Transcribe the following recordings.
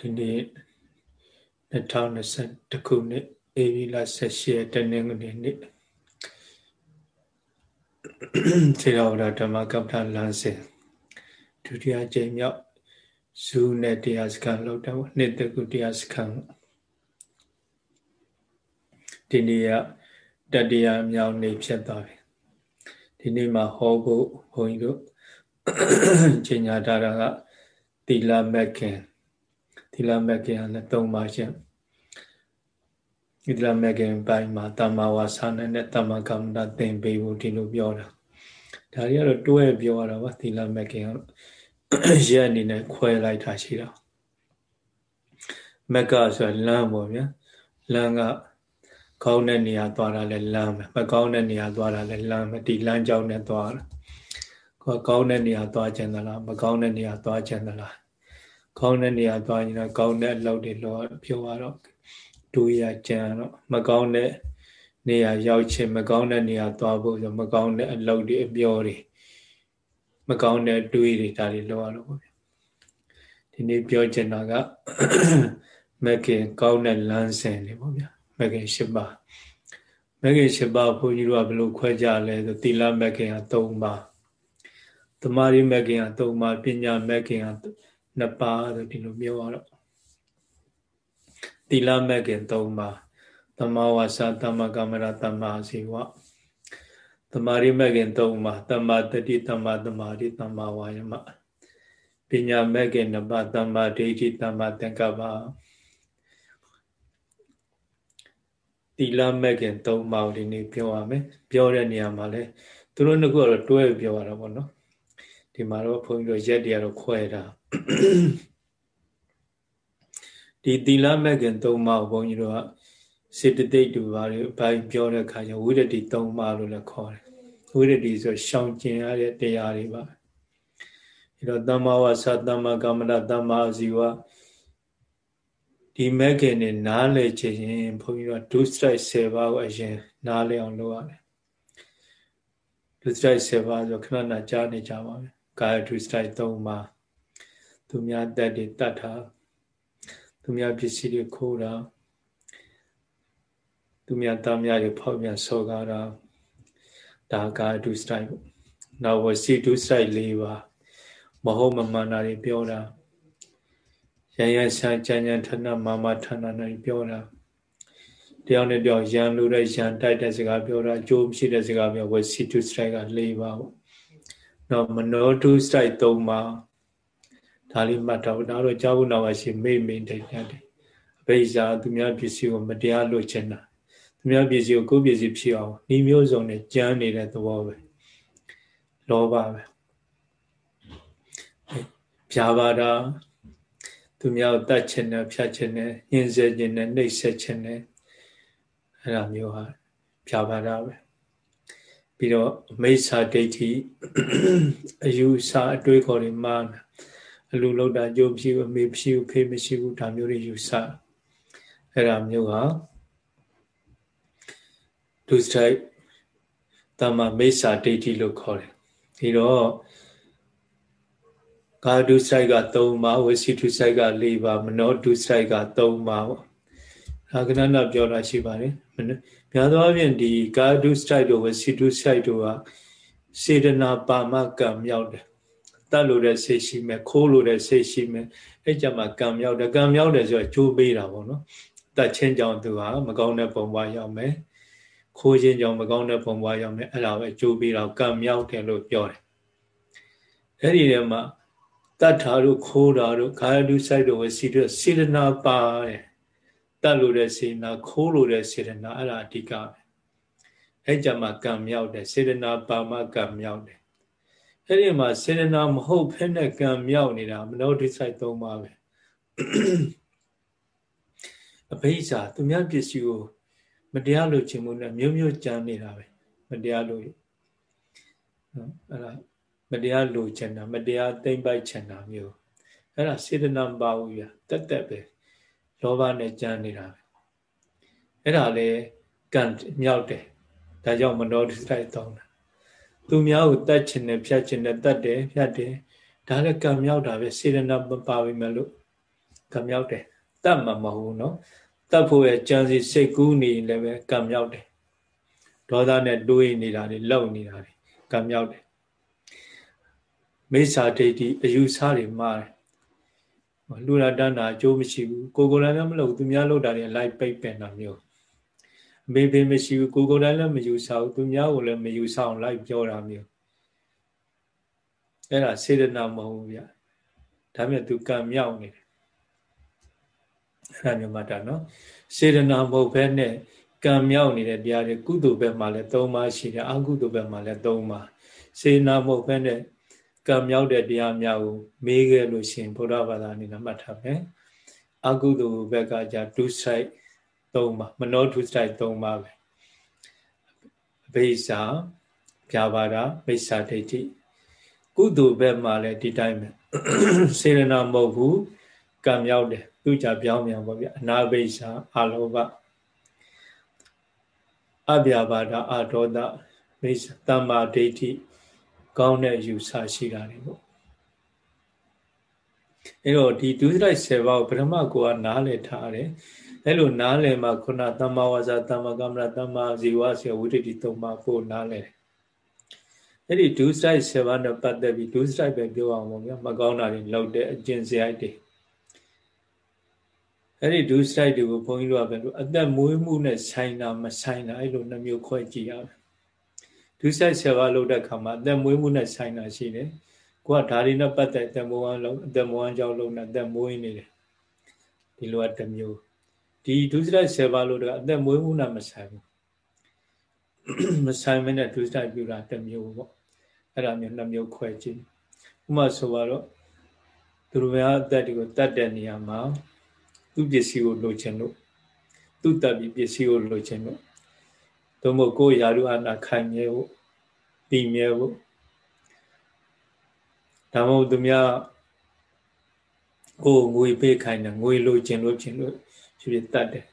ဒီနေ့2021ခုနှစ်ဧပြီလ18ရက်တနင်္ဂနွေနေ့ခြေတော်ဗုဒ္ဓဓမ္မကပ္ပလလမ်းစဉ်ဒုတိယကြိမ်မြောက်ဇူးနဲ့တရားစခန်းလောက်တော့နှစ်တကုတရားစခန်းဒီနေ့ကတတရားမြောက်နေ့ဖြစ်သွားပြီဒီနေ့မှာဟောဖို့ဘုန်းကြီးတို့ချိန်ညာထားတာကသီလမက်ခင် သီလမက်ခင်ကလည်း၃ပါးရှင်းသီလမက်ခင်ပိုင်းမှာတမ္မာဝါစာနဲ့တမ္မာကမ္မတာသင်ပေးဖို့ဒီလိုပြောတာဒါတွေကတော့တွဲပြောရတာပါသီလမက်ခင်ကရက်အနေနဲ့ခွဲလိုက်တာရှိတာမက်ကဆိုလမ်းပေါ့ဗျာလမ်းကကောင်းတဲ့နေရာသွားတာလဲလမ်းပဲမကောင်းတဲ့နေရာသွားတာလဲလမ်းပဲဒီလမ်းကြောင်းနဲ့သွားတာကိုကောင်းတဲ့နေရာသွားခြင်းသလားမကောင်းတဲ့နေရာသွားခြင်းသလား ကောင်းတဲ့နေရာသွားရင်တော့ကောင်းတဲ့အလုပ်တွေလောပြောရတော့ဒူရကြံတော့မကောင်းတဲ့နေရာရောက်ခြင်းမကောင်းတဲ့နေရာသွားဖို့ဆိုမကောင်းတဲ့အလုပ်တွေအပြောတွေမကောင်းတဲ့တွေးတွေဒါတွေလောရတော့ပေါ့ဗျဒီနေ့ပြောချင်တာကမကင်ကောင်းတဲ့လမ်းစဉ်တွေပေါ့ဗျာမကင်၈ပါးမကင်၈ပါးဘုန်းကြီးတို့ကဘယ်လိုခွဲကြလဲဆိုသီလမကင်က၃ပါးသမာဓိမကင်က၃ပါးပညာမကင်က 2ပါးဆိုဒီလိုပြောရတော့သီလမကင်3ပါးသမ္မာဝါစာသမ္မာကမ္မရာသမ္မာစီဝသမာဓိမကင်3ပါးသမ္မာတတိသမ္မာသမာဓိသမ္မာဝါယမပညာမကင်2ပါးသမ္မာဒိဋ္ဌိသမ္မာသင်္ကပ္ပသီလမကင်3ပါးဒီနေ့ပြောရမယ်ပြောတဲ့နေရာမှာလဲသူတို့နှစ်ခုကတော့တွဲပြောရတာပေါ့နော်ဒီမှာတော့ဘုန်းကြီးတို့ရက်တွေကတော့ခွဲတာ ဒီသီလမဲ့ခင်၃ပါးကိုဘုန်းကြီးတို့ကစေတသိက်တူပါလေဘိုင်းပြောတဲ့အခါကျဝိရတိ၃ပါးလို့လည်းခေါ်တယ်ဝိရတိဆိုရှောင်ကျင်ရတဲ့တရားတွေပါအဲတော့တမ္မာဝါစာတမ္မာကမ္မန္တတမ္မာဇီဝဒီမဲ့ခင်နဲ့နားလေချင်ရင်ဘုန်းကြီးတို့ဒုစရိုက်၁၀ပါးကိုအရင် နားလေအောင်လုပ်ရတယ်ဒုစရိုက်၁၀ပါးဆိုခဏနာကြားနေကြပါမယ်ကာယဒုစရိုက်၃ပါး သူများတက်တွေတတ်တာသူများပစ္စည်းတွေခိုးတာသူများသားများတွေဖောက်ပြန်ဆောကားတာဒါကာဒုစရိုက်ပေါ့နောက်ဝစီဒုစရိုက်၄ပါးမဟုတ်မမှန်တာတွေပြောတာရရဆန်းကြမ်းကြမ်းထဏမာမထဏနဲ့ပြောတာတယောက်နဲ့တယောက်ရန်လို့တဲ့ရန်တိုက်တဲ့စကားပြောတာအကျိုးဖြစ်တဲ့စကားပြောဝစီဒုစရိုက်က၄ပါးပေါ့နော်မနောဒုစရိုက်၃ပါး ဒါလေးမှတ်တော့ဒါတော့ကြောက်ဘူးနောက်ရှိမိမိတိတ်တယ်အဘိဇာသူများပစ္စည်းကိုမတရားလွတ်ချင်တာသူများပစ္စည်းကိုကိုယ်ပစ္စည်းဖြစ်အောင်ဤမျိုးစုံနဲ့ကြမ်းနေတဲ့သဘောပဲလောဘပဲဖြာပါတာသူများကိုတတ်ချင်တယ်ဖြတ်ချင်တယ်ညှင်းဆဲချင်တယ်နှိပ်စက်ချင်တယ်အဲ့ဒါမျိုးဟာဖြာပါတာပဲပြီးတော့မိစ္ဆာဒိဋ္ဌိအယူဆအတွေးခေါ်တွေမှား အလူလောက်တာကြိုးဖြစ်အမေဖြစ်ဖေးမရှိဘူးဒါမျိုးတွေယူဆအဲ့ဒါမျိုးဟာဒုစရိုက်တမမိစ္ဆာဒိဋ္ဌိလို့ခေါ်တယ်ဒီတော့ကာဒုစရိုက်က3ပါဝစီဒုစရိုက်က4ပါမနောဒုစရိုက်က3ပါပေါ့ဒါကဏ္ဍပြောတာရှိပါတယ်များသောအားဖြင့်ဒီကာဒုစရိုက်တို့ဝစီဒုစရိုက်တို့ကစေတနာပါမကံမြောက်တယ် တတ်လို့တဲ့စိတ်ရှိမယ်ခိုးလို့တဲ့စိတ်ရှိမယ်အဲ့ကြမှာကံမြောက်တယ်ကံမြောက်တယ်ဆိုတော့ကြိုးပေးတာပေါ့နော်တတ်ချင်းကြောင့်သူဟာမကောင်းတဲ့ပုံပွားရောက်မယ်ခိုးခြင်းကြောင့်မကောင်းတဲ့ပုံပွားရောက်မယ်အဲ့ဒါပဲကြိုးပေးတော့ကံမြောက်တယ်လို့ပြောတယ်အဲ့ဒီထဲမှာတတ်တာတို့ခိုးတာတို့ခါယဒုစိုက်တို့ဝစီတို့စေတနာပါတယ်တတ်လို့တဲ့စေနာခိုးလို့တဲ့စေတနာအဲ့ဒါအဓိကပဲအဲ့ကြမှာကံမြောက်တယ်စေတနာပါမကံမြောက်တယ် အဲ့ဒီမှာစေတနာမဟုတ်ဖက်နဲ့ကံမြောက်နေတာမနောဒိစိုက်သုံးပါပဲအဘိဇာသူများပစ္စည်းကိုမတရားလို့ခြင်းမှုနဲ့မျိုးမျိုးကြမ်းနေတာပဲမတရားလို့နော်အဲ့ဒါမတရားလို့ခြင်းတာမတရားသိမ့်ပိုက်ခြင်းတာမျိုးအဲ့ဒါစေတနာမပါဘူးပြတက်တက်ပဲလောဘနဲ့ကြမ်းနေတာပဲအဲ့ဒါလေကံမြောက်တယ်ဒါကြောင့်မနောဒိစိုက်သုံးတာ သူများကိုတတ်ချင်တယ်ဖြတ်ချင်တယ်တတ်တယ်ဖြတ်တယ်ဒါလည်းကံမြောက်တာပဲစေရဏပါပြီမလို့ကံမြောက်တယ်တတ်မှာမဟုတ်နော်တတ်ဖို့ရဲ့ကြံစီစိတ်ကူးနေလည်းပဲကံမြောက်တယ်ဒေါသနဲ့တွေးနေတာတွေလောက်နေတာတွေကံမြောက်တယ်မိစ္ဆာဒိဋ္ဌိအယူဆတွေမှားတယ်လူရတဏ္ဍာအကျိုးမရှိဘူးကိုကိုယ်လည်းမလုပ်သူများလုပ်တာတွေလိုက်ပိတ်ပင်တာမျိုး အမေဖေမရှိဘူးကိုကိုယ်လည်းမယူဆဘူးသူများကိုလည်းမယူဆအောင်လိုက်ပြောတာမျိုးအဲ့ဒါစေတနာမဟုတ်ဘူးဗျဒါမြတ်သူကံမြောက်နေတယ်အဲ့ဒါမျိုးမှတ်တာနော်စေတနာမဟုတ်ဘဲနဲ့ကံမြောက်နေတဲ့တရားတွေကုသိုလ်ဘက်မှာလည်း၃ပါးရှိတယ်အကုသိုလ်ဘက်မှာလည်း၃ပါးစေတနာမဟုတ်ဘဲနဲ့ကံမြောက်တဲ့တရားများကိုမေးခဲ့လို့ရှိရင်ဘုရားဘာသာအနေနဲ့မှတ်ထားမယ်အကုသိုလ်ဘက်ကじゃဒုစိုက် ၃ပါးမနောဒုစိုက်၃ပါးပဲအဘိဇာပြာပါဒမိစ္ဆာဒိဋ္ဌိကုသိုလ်ဘက်မှာလည်းဒီတိုင်းပဲစေရနာမဟုတ်ဘူးကံမြောက်တယ်သူကြပြောင်းပြန်ပေါ့ဗျအနာဘိဇာအာလောဘအပြာပါဒအာဒေါသမိစ္ဆာတမ္မာဒိဋ္ဌိကောင်းတဲ့ယူဆရှိတာတွေပေါ့အဲတော့ဒီဒုစရိုက်7ပါးကိုပထမကိုကနားလည်ထားတယ် အဲလိုနားလည်မှခုနတမ္မာဝါစာတမ္မာကမ္မရာတမ္မာဇီဝဆေဝိတ္တိသုံးပါးကိုနားလည်တယ်အဲ့ဒီဒုစရိုက်7ပါးနဲ့ပတ်သက်ပြီးဒုစရိုက်ပဲပြောအောင်ပေါ့ဗျာမကောင်းတာတွေလောက်တဲ့အကျင့်စရိုက်တွေအဲ့ဒီဒုစရိုက်တွေကိုဘုန်းကြီးတို့ကပဲလို့အသက်မွေးမှုနဲ့ဆိုင်တာမဆိုင်တာအဲ့လိုနှမျိုးခွဲကြည့်ရမယ်ဒုစရိုက်7ပါးလောက်တဲ့ခါမှာအသက်မွေးမှုနဲ့ဆိုင်တာရှိတယ်ကိုကဒါတွေနဲ့ပတ်သက်အသက်မွေးအောင်လုံးအသက်မွေးအောင်ကြောင်းလုံးနဲ့အသက်မွေးနေတယ်ဒီလိုကတစ်မျိုး ဒီဒုစရိုက်7ပါးလို့တော့အသက်မွေးမှုနဲ့မဆိုင်ဘူးမဆိုင်မနဲ့ဒုစရိုက်ပြူတာတစ်မျိုးပေါ့အဲ့ဒါမျိုးနှစ်မျိုးခွဲကြည့်ဥပမာဆိုတော့သူတို့များအသက်တွေကိုတတ်တဲ့နေရာမှာသူ့ပစ္စည်းကိုလိုချင်လို့သူ့တပ်ပြီးပစ္စည်းကိုလိုချင်လို့သို့မဟုတ်ကိုယ်ယာရုအာနာခိုင်မြဲဖို့တည်မြဲဖို့ဒါမှမဟုတ်သူများကိုငွေပေးခိုင်းတယ်ငွေလိုချင်လို့ချင်လို့ ဖြစ်ဖြစ်တတ်တယ်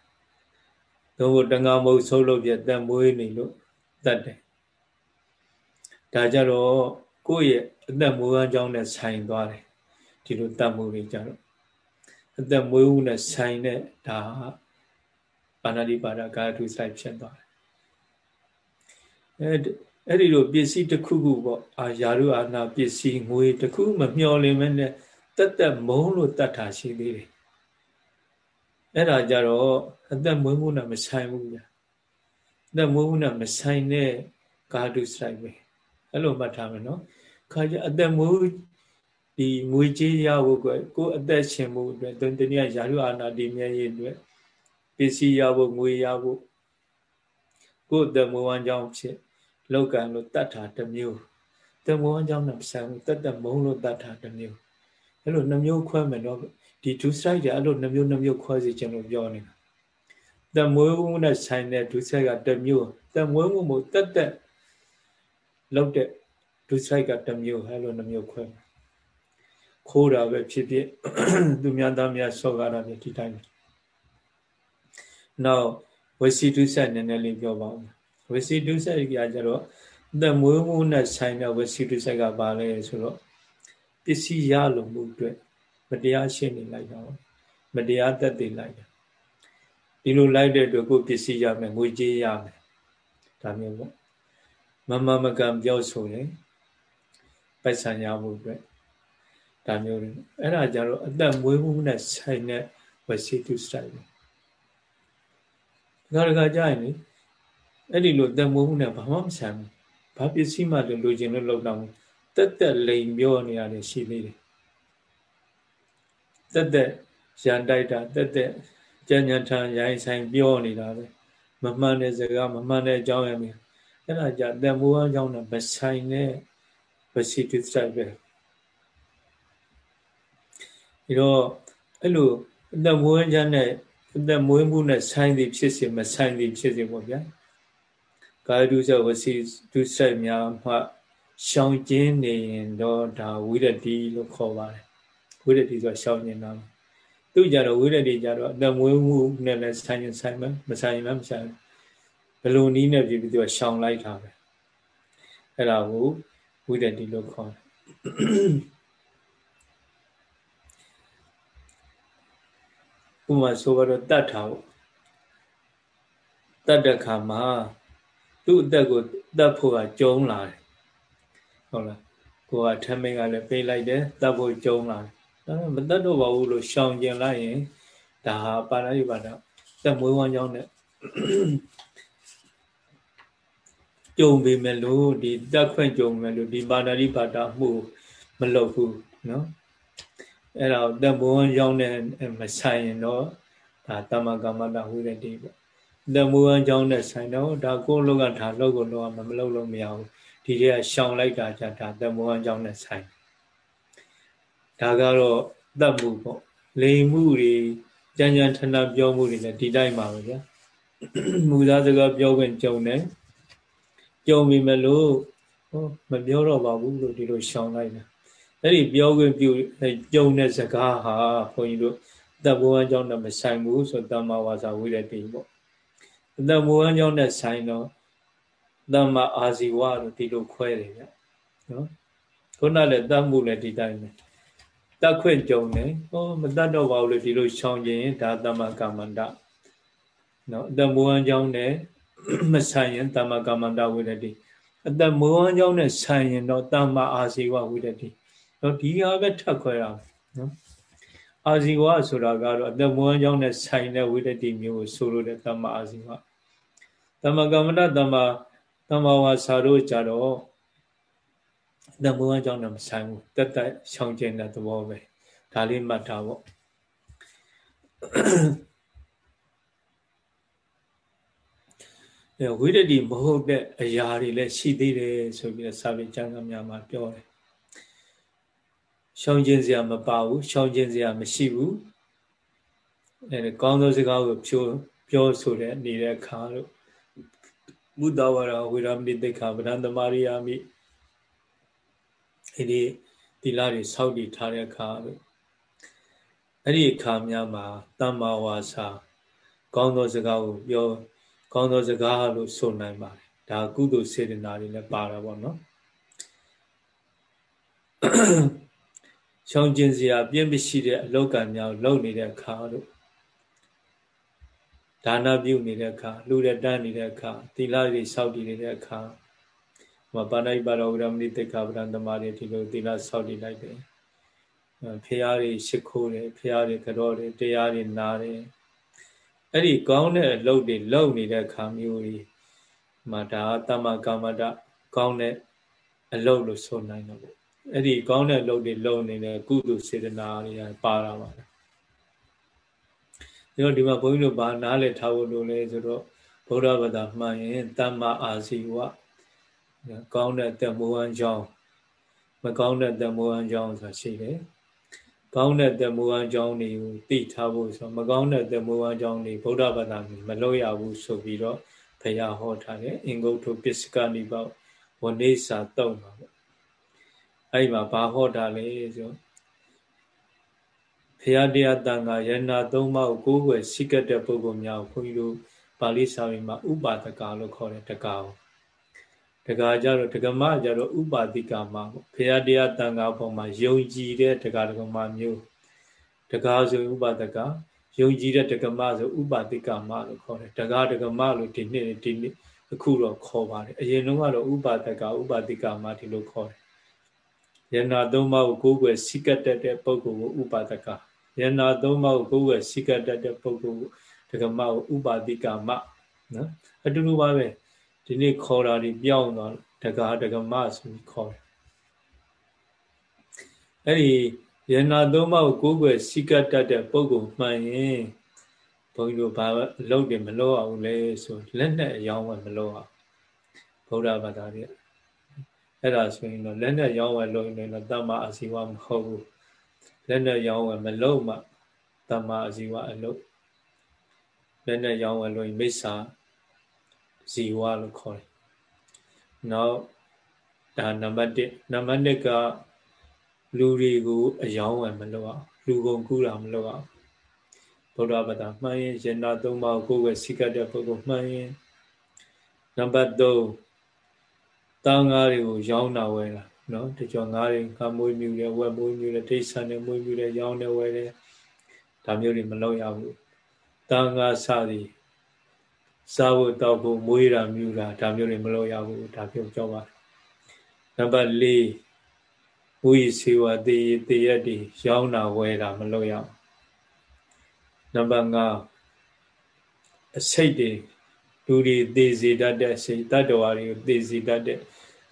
သို့မဟုတ်တငါမဟုတ်ဆုံးလို့ပြတတ်မွေးနေလို့တတ်တယ်ဒါကြတော့ကိုယ့်ရဲ့အသက်မွေးဝမ်းကြောင်းနဲ့ဆိုင်သွားတယ်ဒီလိုတတ်မှုတွေကြတော့အသက်မွေးဦးနဲ့ဆိုင်တဲ့ဒါပါဏာတိပါဒကာထုဆိုင်ဖြစ်သွားတယ်အဲအဲ့ဒီလိုပစ္စည်းတစ်ခုခုပေါ့အာယာရုအာနာပစ္စည်းငွေတစ်ခုမမျော်လင့်မဲနဲ့တက်တက်မုံလို့တတ်တာရှိသေးတယ် အဲ့ဒါကြတော့အသက်မွေးမှုနဲ့မဆိုင်ဘူးဗျာအသက်မွေးမှုနဲ့မဆိုင်တဲ့ကာတုဆိုင်ပဲအဲ့လိုမှတ်ထားမယ်နော်ခါကျအသက်မွေးဒီငွေကြေးရဖို့ကိုကိုအသက်ရှင်မှုအတွက်တနည်းယာရုအာနာဒီမြဲရေးအတွက်ပစ္စည်းရဖို့ငွေရဖို့ကိုအသက်မွေးဝမ်းကြောင်းဖြစ်လောက်ကံလို့တတ်တာတစ်မျိုးတမောအကြောင်းနဲ့ဆိုင်ဘူးတတ်တမုံလို့တတ်တာတစ်မျိုးအဲ့လိုနှမျိုးခွဲမယ်တော့ ဒီ two side တွေအဲ့လိုနှမျိုးနှမျိုးခွဲစီခြင်းလို့ပြောနေတာတမွေးမှုနဲ့ဆိုင်တဲ့ two side ကတစ်မျိုးတမွေးမှုမို့တတ်တဲ့လောက်တဲ့ two side ကတစ်မျိုးအဲ့လိုနှမျိုးခွဲမယ်ခိုးတာပဲဖြစ်ဖြစ်သူများသားများဆော့ကားတာပဲဒီတိုင်းနောက်ဝစီတုဆက်နည်းနည်းလေးပြောပါဦးဝစီတုဆက်ကကြတော့အသက်မွေးမှုနဲ့ဆိုင်တဲ့ဝစီတုဆက်ကဘာလဲဆိုတော့ပစ္စည်းရလို့မှုအတွက် မတရားရှင်းနေလိုက်တာမတရားသက်သေလိုက်တာဒီလိုလိုက်တဲ့အတွက်ကိုပစ္စည်းရမယ်ငွေကြေးရမယ်ဒါမျိုးပေါ့မမမကံပြောဆိုရင်ပိုက်ဆံရမှုအတွက်ဒါမျိုးတွေအဲ့ဒါကြတော့အသက်မွေးမှုနဲ့ဆိုင်တဲ့ဝစီတုစတိုက်ပဲဒါကကြာရင်လေအဲ့ဒီလိုတမိုးမှုနဲ့ဘာမှမဆိုင်ဘူးဘာပစ္စည်းမှလိုလိုချင်လို့လောက်တော့တက်တက်လိမ်ပြောနေရတယ်ရှိသေးတယ် တက်တက်ရန်တိုက်တာတက်တက်ကြံ့ကြံ့ထန်ရိုင်းဆိုင်ပြောနေတာပဲမမှန်တဲ့စကားမမှန်တဲ့အကြောင်းရမယ်အဲ့ဒါကြတမိုးအကြောင်းနဲ့မဆိုင်တဲ့ပစီတုစတိုက်ပဲဒီတော့အဲ့လိုအသက်မွေးချမ်းနဲ့အသက်မွေးမှုနဲ့ဆိုင်သည်ဖြစ်စေမဆိုင်သည်ဖြစ်စေပေါ့ဗျာကာယဒုစဝစီဒုစရိုက်များမှရှောင်ကျဉ်နေရင်တော့ဒါဝိရတိလို့ခေါ်ပါတယ် ဝိရတိဆိုတာရှောင်ကျဉ်တာသူကြတော့ဝိရတိကြတော့အတမွေးမှုနဲ့လည်းဆိုင်ရင်ဆိုင်မယ်မဆိုင်ရင်လည်းမဆိုင်ဘယ်လိုနည်းနဲ့ပြည်ပြီးသူကရှောင်လိုက်တာပဲအဲ့ဒါကိုဝိရတိလို့ခေါ်တယ်ဥမာဆိုတော့တတ်ထားပေါ့တတ်တဲ့ခါမှာသူ့အသက်ကိုတတ်ဖို့ကကြုံလာတယ်ဟုတ်လားကိုကထမင်းကလည်းပေးလိုက်တယ်တတ်ဖို့ကြုံလာတယ် ဒါမတတ်တော့ပါဘူးလို့ရှောင်ကျင်လိုက်ရင်ဒါဟာပါဠိပါဒသက်မွေးဝမ်းကြောင်းနဲ့ကြုံပေမဲ့လို့ဒီတက်ခွင့်ကြုံမဲ့လို့ဒီပါဏာတိပါဒမှုမလုပ်ဘူးနော်အဲ့ဒါတက်မွေးဝမ်းကြောင်းနဲ့မဆိုင်ရင်တော့ဒါတမကမ္မတဝိရတိပေါ့တက်မွေးဝမ်းကြောင်းနဲ့ဆိုင်တော့ဒါကိုယ်လောကဒါလောက်ကိုလောကမလုပ်လို့မရဘူးဒီတွေကရှောင်လိုက်တာကြဒါတက်မွေးဝမ်းကြောင်းနဲ့ဆိုင် ဒါကတော့တတ်မှုပေါ့လိမ်မှုတွေကြမ်းကြမ်းထန်ထန်ပြောမှုတွေလည်းဒီတိုင်းပါပဲဗျာမူသားစကားပြောခွင့်ကြုံတယ်ကြုံပြီမလို့ဟောမပြောတော့ပါဘူးလို့ဒီလိုရှောင်လိုက်တာအဲ့ဒီပြောခွင့်ပြုကြုံတဲ့စကားဟာဘုန်းကြီးတို့တပ်ဘဝအကြောင်းနဲ့မဆိုင်ဘူးဆိုတမ္မာဝါစာဝိရတိပေါ့တပ်ဘဝအကြောင်းနဲ့ဆိုင်တော့တမ္မာအာဇီဝလို့ဒီလိုခွဲတယ်ဗျနော်ခုနလည်းတတ်မှုလည်းဒီတိုင်းပဲ တတ်ခွင့်ကြုံတယ်ဟောမတတ်တော့ပါဘူးလို့ဒီလိုရှောင်ခြင်းဒါတမ္မာကမ္မန္တနော်အတ္တမောဟအကြောင်းနဲ့မဆိုင်ရင်တမ္မာကမ္မန္တဝိရတိအတ္တမောဟအကြောင်းနဲ့ဆိုင်ရင်တော့တမ္မာအာဇီဝဝိရတိနော်ဒီဟာပဲထပ်ခွဲရအောင်နော်အာဇီဝဆိုတာကတော့အတ္တမောဟအကြောင်းနဲ့ဆိုင်တဲ့ဝိရတိမျိုးကိုဆိုလိုတဲ့တမ္မာအာဇီဝတမ္မာကမ္မန္တတမ္မာတမ္မာဝါစာတို့ကြတော့ တမောအကြောင်းတော့မဆိုင်ဘူးတက်တက်ရှောင်ကျင်တဲ့သဘောပဲဒါလေးမှတ်ထားပေါ့ဝိရတိမဟုတ်တဲ့အရာတွေလည်းရှိသေးတယ်ဆိုပြီးတော့စာပေကျမ်းစာများမှာပြောတယ်ရှောင်ကျင်စရာမပါဘူးရှောင်ကျင်စရာမရှိဘူးအဲကောင်းသောစကားကိုပြောပြောဆိုတဲ့နေတဲ့အခါတို့မုဒ္ဒဝရဝိရမဏိတိခာဗဒံသမารိယာမိ အဲ့ဒီသီလတွေစောင့်တည်ထားတဲ့အခါလို့အဲ့ဒီအခါများမှာတမ္မာဝါစာကောင်းသောစကားကိုပြောကောင်းသောစကားလို့ဆိုနိုင်ပါတယ်ဒါကုသိုလ်စေတနာတွေလည်းပါတာပေါ့နော်ရှောင်ကျင်စရာပြင်းမရှိတဲ့အလောကများလုပ်နေတဲ့အခါလို့ဒါနပြုနေတဲ့အခါလူတဲ့တန်းနေတဲ့အခါသီလတွေစောင့်တည်နေတဲ့အခါ မပါဏိပါရဝရမဏိတေခဗရံသမားတွေဒီလိုသီလစောင့်တည်လိုက်တယ်ဖះတွေရှ िख ိုးတယ်ဖះတွေကြောတယ်တရားတွေနားတယ်အဲ့ဒီကောင်းတဲ့အလုပ်တွေလုပ်နေတဲ့ခါမျိုးကြီးမှာဒါတမကာမတကောင်းတဲ့အလုပ်လို့ဆိုနိုင်တော့ပေါ့အဲ့ဒီကောင်းတဲ့အလုပ်တွေလုပ်နေတဲ့ကုသိုလ်စေတနာတွေပါတာပါဒါတော့ဒီမှာဘုန်းကြီးတို့ဘာနားလည်ထားဖို့လို့လဲဆိုတော့ဗုဒ္ဓဘာသာမှန်ရင်တမ္မာအာဇီဝ ကောင်းတဲ့တက်မိုးဝမ်းကြောင်းမကောင်းတဲ့တက်မိုးဝမ်းကြောင်းဆိုတာရှိတယ်ကောင်းတဲ့တက်မိုးဝမ်းကြောင်းတွေကိုသိထားဖို့ဆိုမကောင်းတဲ့တက်မိုးဝမ်းကြောင်းတွေဗုဒ္ဓဘာသာမလို့ရဘူးဆိုပြီးတော့ဘုရားဟောထားတယ်အင်္ဂုတ္တပစ္စကနိဘောဝနေစာတုံးပါပေါ့အဲ့ဒီမှာဘာဟောတာလဲဆိုဘုရားတရားတန်ခါယန္နာသုံးပါးကိုကိုးကွယ်စိကတဲ့ပုဂ္ဂိုလ်များကိုခွန်ကြီးတို့ပါဠိစာပေမှာဥပါဒကလို့ခေါ်တယ်တကား တကာကြတော့တကမကြတော့ဥပါတိကာမပေါ့ဖရာတရားတန်ခါပေါ်မှာယုံကြည်တဲ့တကာတကမမျိုးတကာဆိုဥပါဒကယုံကြည်တဲ့တကမဆိုဥပါတိကာမလို့ခေါ်တယ်တကာတကမလို့ဒီနေ့ဒီနေ့အခုတော့ခေါ်ပါတယ်အရင်တုန်းကတော့ဥပါဒကဥပါတိကာမဒီလိုခေါ်တယ်ယန္နာသုံးပါးကိုကိုးကွယ်စိကတ်တဲ့ပုဂ္ဂိုလ်ကိုဥပါဒကယန္နာသုံးပါးကိုကိုးကွယ်စိကတ်တဲ့ပုဂ္ဂိုလ်ကိုတကမကိုဥပါတိကာမနော်အတူတူပါပဲ ဒီနေ့ခေါ်တာဒီပြောင်းသွားတကားတကမဆိုပြီးခေါ်တယ်အဲ့ဒီယန္နာသုံးပါးကိုကိုးကွယ်စိကတ်တတ်တဲ့ပုဂ္ဂိုလ်မှန်ရင်ဘုန်းကြီးတို့ဘာအလုပ်တွေမလုပ်အောင်လဲဆိုလက်နဲ့အယောင်းဝယ်မလုပ်အောင်ဗုဒ္ဓဘာသာတွေအဲ့ဒါဆိုရင်တော့လက်နဲ့ရောင်းဝယ်လုပ်ရင်တော့တမ္မာအစီဝမဟုတ်ဘူးလက်နဲ့ရောင်းဝယ်မလုပ်မှတမ္မာအစီဝအလုပ်လက်နဲ့ရောင်းဝယ်လို့မိစ္ဆာ ဇီဝလို့ခေါ်တယ်။နောက်ဒါနံပါတ်1နံပါတ်2ကလူတွေကိုအယောင်းဝယ်မလုပ်အောင်လူကုန်ကူးတာမလုပ်အောင်ဗုဒ္ဓဘာသာမှန်ရင်ယန္တာသုံးပါးကိုကိုယ်ပဲစိကတ်တဲ့ပုဂ္ဂိုလ်မှန်ရင်နံပါတ်3တာငါးတွေကိုရောင်းတာဝယ်တာနော်တချို့ငါးတွေငါမွေးမြူတယ်ဝက်မွေးမြူတယ်ဒိဋ္ဌာန်တွေမွေးမြူတယ်ရောင်းတယ်ဝယ်တယ်ဒါမျိုးတွေမလုပ်ရဘူးတန်ခါစသည် စားဖို့တောက်ဖို့မွေးတာမြူတာဒါမျိုးတွေမလုပ်ရဘူးဒါပြောကြောပါနံပါတ်၄ဝိစီဝတေတေရတိရောင်းတာဝယ်တာမလုပ်ရဘူးနံပါတ်5အစိတ်တွေလူတွေသေစေတတ်တဲ့စိတ်တတ္တဝါတွေကိုသေစေတတ်တဲ့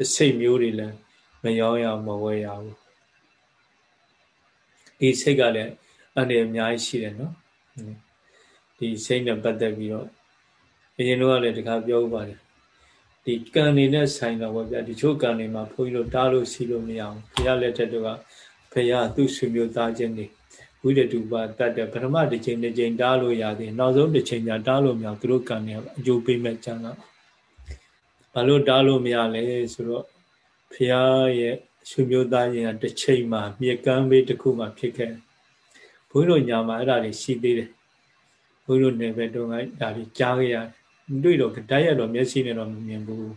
အစိတ်မျိုးတွေလည်းမရောင်းရမဝယ်ရဘူးဒီစိတ်ကလည်းအနေအများကြီးရှိတယ်နော်ဒီစိတ်နဲ့ပတ်သက်ပြီးတော့ အရင်တော့လည်းတခါပြောဥပါတယ်ဒီကံနေနဲ့ဆိုင်တော့ဗျာဒီချို့ကံနေမှာဘုန်းကြီးတို့တားလို့စီလို့မရအောင်ဘုရားလက်ထက်တော့ဘုရားသူ့ဆွေမျိုးသားချင်းတွေဝိရတုပတတ်တဲ့ပထမတစ်ချိန်တစ်ချိန်တားလို့ရသေးနောက်ဆုံးတစ်ချိန်ကျတားလို့မရသူတို့ကံနေအကျိုးပေးမဲ့ကျန်ကဘာလို့တားလို့မရလဲဆိုတော့ဘုရားရဲ့ဆွေမျိုးသားချင်းကတစ်ချိန်မှာမြေကမ်းဘေးတစ်ခုမှဖြစ်ခဲ့ဘုန်းကြီးတို့ညာမှာအဲ့ဒါတွေရှိသေးတယ်ဘုန်းကြီးတို့နယ်ဘက်တုန်းကဒါတွေကြားခဲ့ရတယ် တွေ့တော့တိုက်ရတော့မျက်စိနဲ့တော့မမြင်ဘူး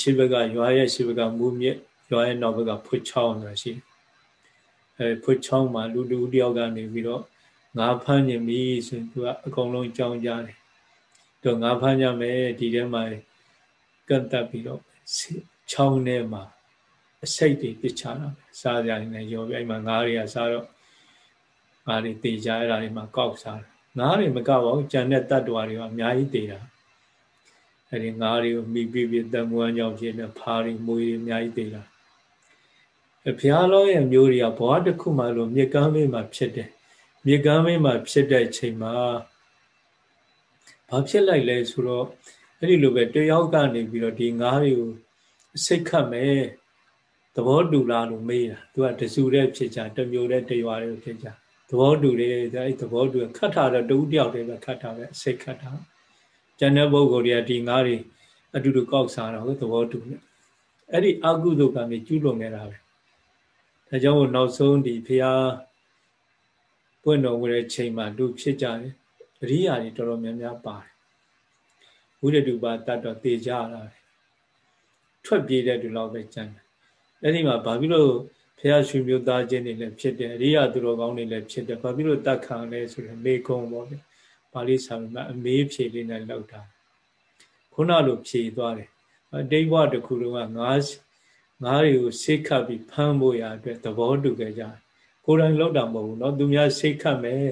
ရှိဘက်ကရွာရဲ့ရှိဘက်ကမူးမြက်ရွာရဲ့နောက်ဘက်ကဖွချောင်းဆိုတာရှိအဲဖွချောင်းမှာလူလူတယောက်ကနေပြီးတော့ငါဖမ်းနေပြီဆိုသူကအကုန်လုံးကြောင်းကြတယ်တော့ငါဖမ်းကြမယ်ဒီထဲမှာကန့်တက်ပြီးတော့ချောင်းထဲမှာအစိတ်တွေပစ်ချတာစားကြတယ်ရောပြိုင်မှာငါးတွေကစားတော့ငါးတွေတေချာအဲ့ဒါတွေမှာကောက်စားတယ်ငါးတွေမကောက်ပါဘူးကြံတဲ့တတ္တဝါတွေကအများကြီးတေတာ အဲဒီငါးတွေကိုမိပြီးပြီးတမွန်းကြောင့်ဖြစ်နေဖားတွေမွေးတွေအများကြီးသေးတာဘုရားလောရဲ့မျိုးတွေကဘဝတစ်ခုမှလို့မြေကမ်းမေးမှာဖြစ်တယ်မြေကမ်းမေးမှာဖြစ်တဲ့ချိန်မှာဘာဖြစ်လိုက်လဲဆိုတော့အဲ့ဒီလိုပဲတယောက်ကနေပြီးတော့ဒီငါးတွေကိုစိတ်ခတ်မယ်သဘောတူလားလို့မေးတာသူကတစုတဲ့ဖြစ်ကြတမျိုးတဲ့တရွာတဲ့ဖြစ်ကြသဘောတူတယ်အဲ့သဘောတူခတ်တာတော့တူတယောက်တည်းပဲခတ်တာပဲစိတ်ခတ်တာ ကျန်တဲ့ပုဂ္ဂိုလ်တွေကဒီငါးတွေအတူတူကောက်စားတာဟုတ်သဘောတူတယ်အဲ့ဒီအကုသိုလ်ကမြေကျူးလွန်နေတာပဲဒါကြောင့်နောက်ဆုံးဒီဖះပွင့်တော်ဝတဲ့ချိန်မှာလူဖြစ်ကြတယ်အရိယာတွေတော်တော်များများပါတယ်ဝိရတုပါတတ်တော့တေကြတာပဲထွက်ပြေးတဲ့လူလောက်ပဲကျန်တယ်အဲ့ဒီမှာဘာဖြစ်လို့ဖះရွှေမျိုးသားချင်းတွေလည်းဖြစ်တယ်အရိယာသူတော်ကောင်းတွေလည်းဖြစ်တယ်ဘာဖြစ်လို့တတ်ခံလဲဆိုရင်မေကုံပေါ့ဗျ ပါဠိစာမှာအမေးဖြေလေးနဲ့လောက်တာခုနလိုဖြေသွားတယ်အတိတ်ဘဝတစ်ခုလုံးကငါးငါးတွေကိုစိတ်ခတ်ပြီးဖမ်းဖို့ရအတွက်သဘောတူကြကြကိုယ်တိုင်လောက်တာမဟုတ်ဘူးเนาะသူများစိတ်ခတ်မယ်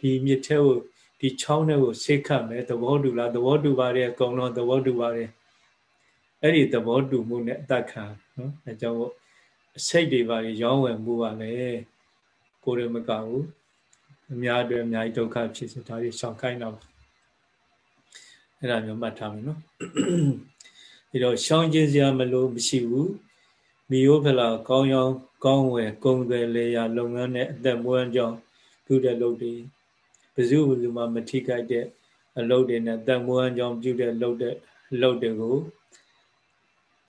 ဒီမြစ်ထဲကိုဒီချောင်းထဲကိုစိတ်ခတ်မယ်သဘောတူလားသဘောတူပါတယ်အကုန်လုံးသဘောတူပါတယ်အဲ့ဒီသဘောတူမှုနဲ့အတ္တခံနော်အဲကြောင့်အစိတ်တွေပါရောင်းဝယ်မှုပါလေကိုယ်ရမကဘူး အများအတွက်အများကြီးဒုက္ခဖြစ်စေဒါတွေရှောင်ခိုင်းတော့အဲ့ဒါမျိုးမှတ်ထားမယ်နော်ဒီတော့ရှောင်ကျင်စရာမလိုမရှိဘူးမိယိုးဖလာကောင်းရောင်းကောင်းဝယ်ကုန်သွယ်လေယာလုပ်ငန်းနဲ့အသက်မွေးကြောင်းပြုတဲ့လုပ်တွေဘယ်သူဘယ်သူမှမထိခိုက်တဲ့အလုပ်တွေနဲ့အသက်မွေးကြောင်းပြုတဲ့လုပ်တဲ့လုပ်တွေကို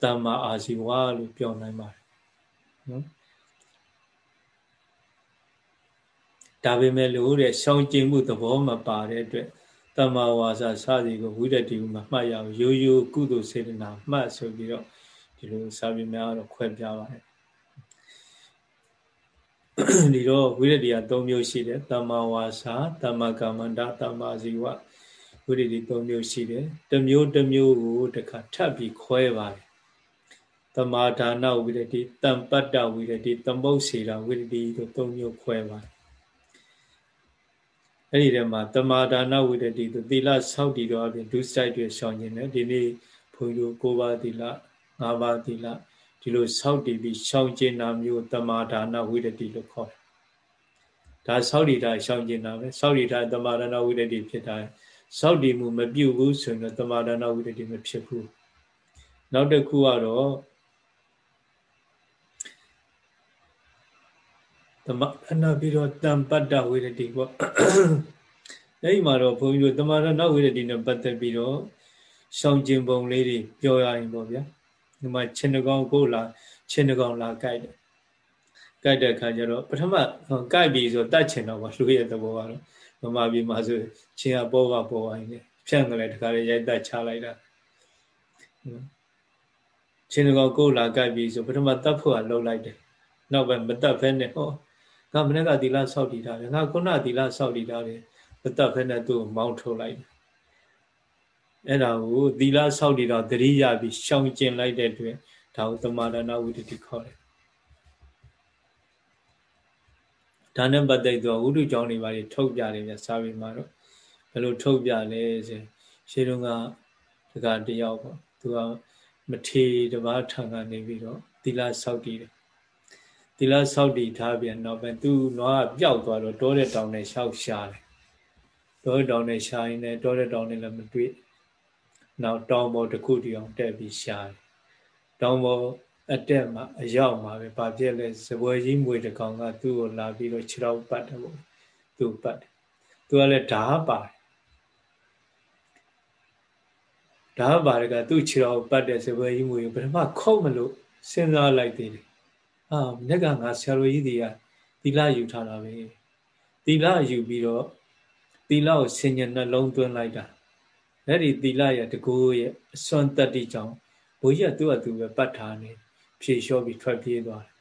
တမ္မာအာဇီဝလို့ပြောနိုင်ပါတယ်နော် ဒါပေမဲ့လို့တဲ့ရှောင်ကျင်မှုသဘောမပါတဲ့အတွက်တမ္မာဝါစာစသည်ကိုဝိရတိမှာမှတ်ရအောင်ရိုးရိုးကုသိုလ်စေတနာမှတ်ဆိုပြီးတော့ဒီလိုစာပေများတော့ခွဲပြပါတယ်ဒီတော့ဝိရတိက၃မျိုးရှိတယ်တမ္မာဝါစာတမ္မာကမ္မန္တတမ္မာဇီဝဝိရတိ၃မျိုးရှိတယ်တစ်မျိုးတစ်မျိုးကိုတခါထပ်ပြီးခွဲပါတယ်တမာဒါနဝိရတိတံပတ္တဝိရတိသမုတ်စေတာဝိရတိတို့၃မျိုးခွဲပါတယ် အဲ့ဒီထဲမှာတမာဒါနဝိတ္တိသူသီလဆောက်တည်တော့အပြင်ဒုစရိုက်တွေရှောင်ခြင်းနဲ့ဒီနေ့ဘုန်းကြီးတို့၉ပါးသီလ၅ပါးသီလဒီလိုဆောက်တည်ပြီးရှောင်ခြင်းနာမျိုးတမာဒါနဝိတ္တိလို့ခေါ်တယ်ဒါဆောက်တည်တာရှောင်ခြင်းနာပဲဆောက်တည်တာတမာဒါနဝိတ္တိဖြစ်တာဆောက်တည်မှုမပြုတ်ဘူးဆိုရင်တော့တမာဒါနဝိတ္တိမဖြစ်ဘူးနောက်တစ်ခုကတော့ သမအနာပြီးတော့တံပတ္တဝိရတိပေါ့အဲဒီမှာတော့ဘုန်းကြီးတို့တမရဏဝိရတိနဲ့ပတ်သက်ပြီးတော့ရှောင်ကျင်ပုံလေးတွေပြောရရင်ပေါ့ဗျာဒီမှာခြေနှကောင်ကိုလာခြေနှကောင်လာကြိုက်တယ်ကြိုက်တဲ့အခါကျတော့ပထမကြိုက်ပြီဆိုတတ်ချင်တော့ပါလူရဲ့သဘောကတော့မမပြီမှာဆိုချင်းကပေါ်ကပေါ်ဝိုင်းနေဖြန့်ကလေးတခါလေးရိုက်တက်ချလိုက်တာချင်းကောင်ကိုလာကြိုက်ပြီဆိုပထမတတ်ဖို့ကလှုပ်လိုက်တယ်နောက်ပဲမတတ်ဖဲနဲ့ဟော ငငါမနေ့ကသီလဆောက်တည်ထားတယ်ငါခုနသီလဆောက်တည်ထားတယ်မတတ်ဖက်နဲ့သူ့ကိုမောင်းထုတ်လိုက်အဲ့ဒါကိုသီလဆောက်တည်တော့တတိယပြီးရှောင်ကျင်လိုက်တဲ့အတွက်ဒါကိုသမာဒနာဝိတ္တိခေါ်တယ်ဒါနဲ့ပတ်သက်တော့ဝိတုကြောင့်တွေပါထုတ်ပြတယ်ဗျစာပေမှာတော့ဘယ်လိုထုတ်ပြလဲဆိုရှင်းတော့ကတကတယောက်ပေါ့သူကမထေတပါးထံကနေပြီးတော့သီလဆောက်တည်တယ် သီလဆောက်တည်ထားပြန်တော့ပဲသူနွားကပျောက်သွားတော့တောတဲ့တောင်နဲ့ရှောက်ရှာတယ်တောတဲ့တောင်နဲ့ရှာရင်းနဲ့တောတဲ့တောင်နဲ့လည်းမတွေ့နောက်တောင်ပေါ်တစ်ခုတည်းအောင်တက်ပြီးရှာတယ်တောင်ပေါ်အတက်မှာအရောက်မှာပဲဘာဖြစ်လဲဇပွဲကြီးမွေတကောင်ကသူ့ကိုလာပြီးတော့ခြေတော်ပတ်တယ်ပေါ့သူ့ပတ်တယ်သူကလည်းဓာပါတယ်ဓာပါတယ်ကသူ့ခြေတော်ပတ်တဲ့ဇပွဲကြီးမွေကိုပထမခုတ်မလို့စဉ်းစားလိုက်သေးတယ် အာမြက်ကငါဆရာတော်ကြီးတွေကသီလယူထားတာပဲသီလယူပြီးတော့သီလကိုဆင်ញံနှလုံးသွင်းလိုက်တာအဲ့ဒီသီလရဲ့တကူရဲ့အစွမ်းတတ္တိကြောင့်ဘုရားသူ့အတူပဲပတ်ထားနေဖြေလျှော့ပြီးထွက်ပြေးသွားတယ်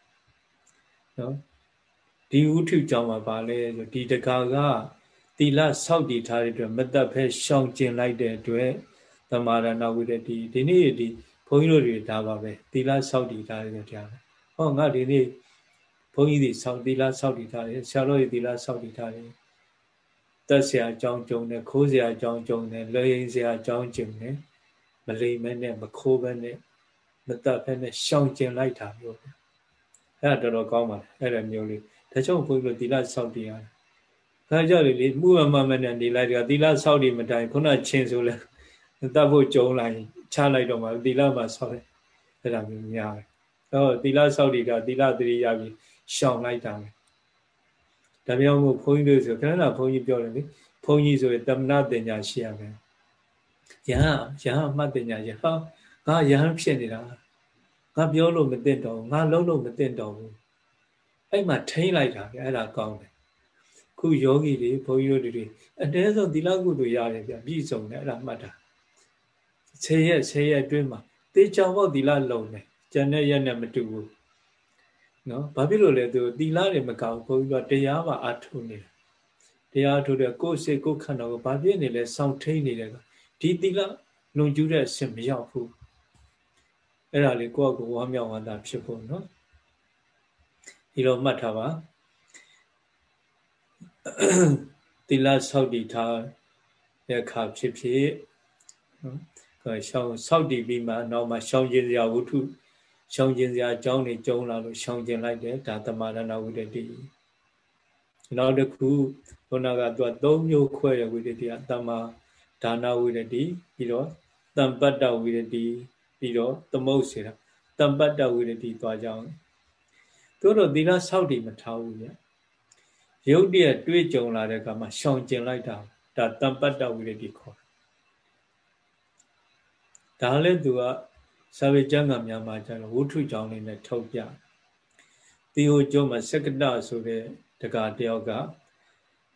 နော်ဒီဥထုကြောင့်မှာပါလဲဆိုဒီတကာကသီလစောင့်တည်ထားတဲ့အတွက်မတတ်ဖဲရှောင်ကျင်လိုက်တဲ့အတွက်သမာရဏဝိတ္တိဒီနေ့ဒီဘုန်းကြီးတို့တွေဒါပါပဲသီလစောင့်တည်ထားတဲ့တရား ဟောငါဒီနေ့ဘုန်းကြီးတွေစောင့်သီလစောင့်တည်ထားတယ်ဆရာတော်တွေသီလစောင့်တည်ထားတယ်တက်ဆရာအကြောင်းကြုံတယ်ခိုးဆရာအကြောင်းကြုံတယ်လွယ်ရင်ဆရာအကြောင်းကြုံတယ်မလိမ့်မဲနဲ့မခိုးဘဲနဲ့မတတ်ဖက်နဲ့ရှောင်ကျင်လိုက်တာမျိုးပဲအဲ့ဒါတော်တော်ကောင်းပါတယ်အဲ့ဒါမျိုးလေးဒါကြောင့်ဘုန်းကြီးတို့သီလစောင့်တည်ရတယ်ဒါကြောင့်လေမှုမမမနဲ့နေလိုက်တာသီလစောင့်တည်မတိုင်ခုနချင်းဆိုလဲတတ်ဖို့ကြုံလိုက်ချလိုက်တော့မှသီလမှာစောင့်တယ်အဲ့ဒါမျိုးများတယ် တော့သီလစောင့်တည်တာသီလတရိယာပြီးရှောင်လိုက်တာပဲဒါပြောင်းမို့ဘုန်းကြီးတို့ဆိုခဏခဏဘုန်းကြီးပြောတယ်လေဘုန်းကြီးဆိုရင်တမနာတင်ညာရှိရမယ်ယဟယဟမှတ်တင်ညာရှိဟာငါယဟန်ဖြစ်နေတာငါပြောလို့မသိတော့ငါလုံးလို့မသိတော့ဘူးအဲ့မှာထိမ့်လိုက်တာဗျအဲ့ဒါကောင်းတယ်ခုယောဂီတွေဘုန်းကြီးတို့တွေအတဲဆုံးသီလကုသိုလ်ရတယ်ဗျပြည့်စုံတယ်အဲ့ဒါမှတ်တာဆယ်ရက်ဆယ်ရက်အတွင်းမှာတေချောင်ဘောသီလလုံတယ် ကျန်တဲ့ရက်နဲ့မတူဘူးနော်ဘာဖြစ်လို့လဲသူသီလတွေမကောက်ဘုန်းကြီးကတရားမှအထုနေတာတရားထုတဲ့ကိုယ်စိတ်ကိုယ်ခန္ဓာကိုဘာဖြစ်နေလဲစောင့်ထိန်နေတယ်ဒီသီလလွန်ကျူးတဲ့အဆင့်မရောက်ဘူးအဲ့ဒါလေးကိုယ့်အကိုဝမ်းမြောက်ဝမ်းသာဖြစ်ဖို့နော်ဒီလိုမှတ်ထားပါသီလဆောက်တည်ထားတဲ့အခါဖြစ်ဖြစ်နော်ရှောင်းဆောက်တည်ပြီးမှနောက်မှရှောင်းခြင်းစရာဝုထု ရှောင်းခြင်းစရာအကြောင်းတွေကျုံလာလို့ရှောင်းခြင်းလိုက်တယ်ဒါတမာရဏဝိတ္တိနောက်တစ်ခုခုနကသူက၃မျိုးခွဲတဲ့ဝိတ္တိကတမာဒါနဝိတ္တိပြီးတော့တံပတ္တဝိတ္တိပြီးတော့သမုတ်စေတာတံပတ္တဝိရတိသွားကြအောင်သူတို့သီလဆောက်တည်မထားဘူးဗျရုပ်တရက်တွေးကြုံလာတဲ့အခါမှာရှောင်ကျင်လိုက်တာဒါတံပတ္တဝိရတိခေါ်ဒါလည်းသူက စာပေကျမ်းဂန်များမှာကျတော့ဝုထုကြောင့်လေးနဲ့ထုတ်ပြသီဟိုကျုံးမှာစက္ကတဆိုတဲ့တကာတယောက်က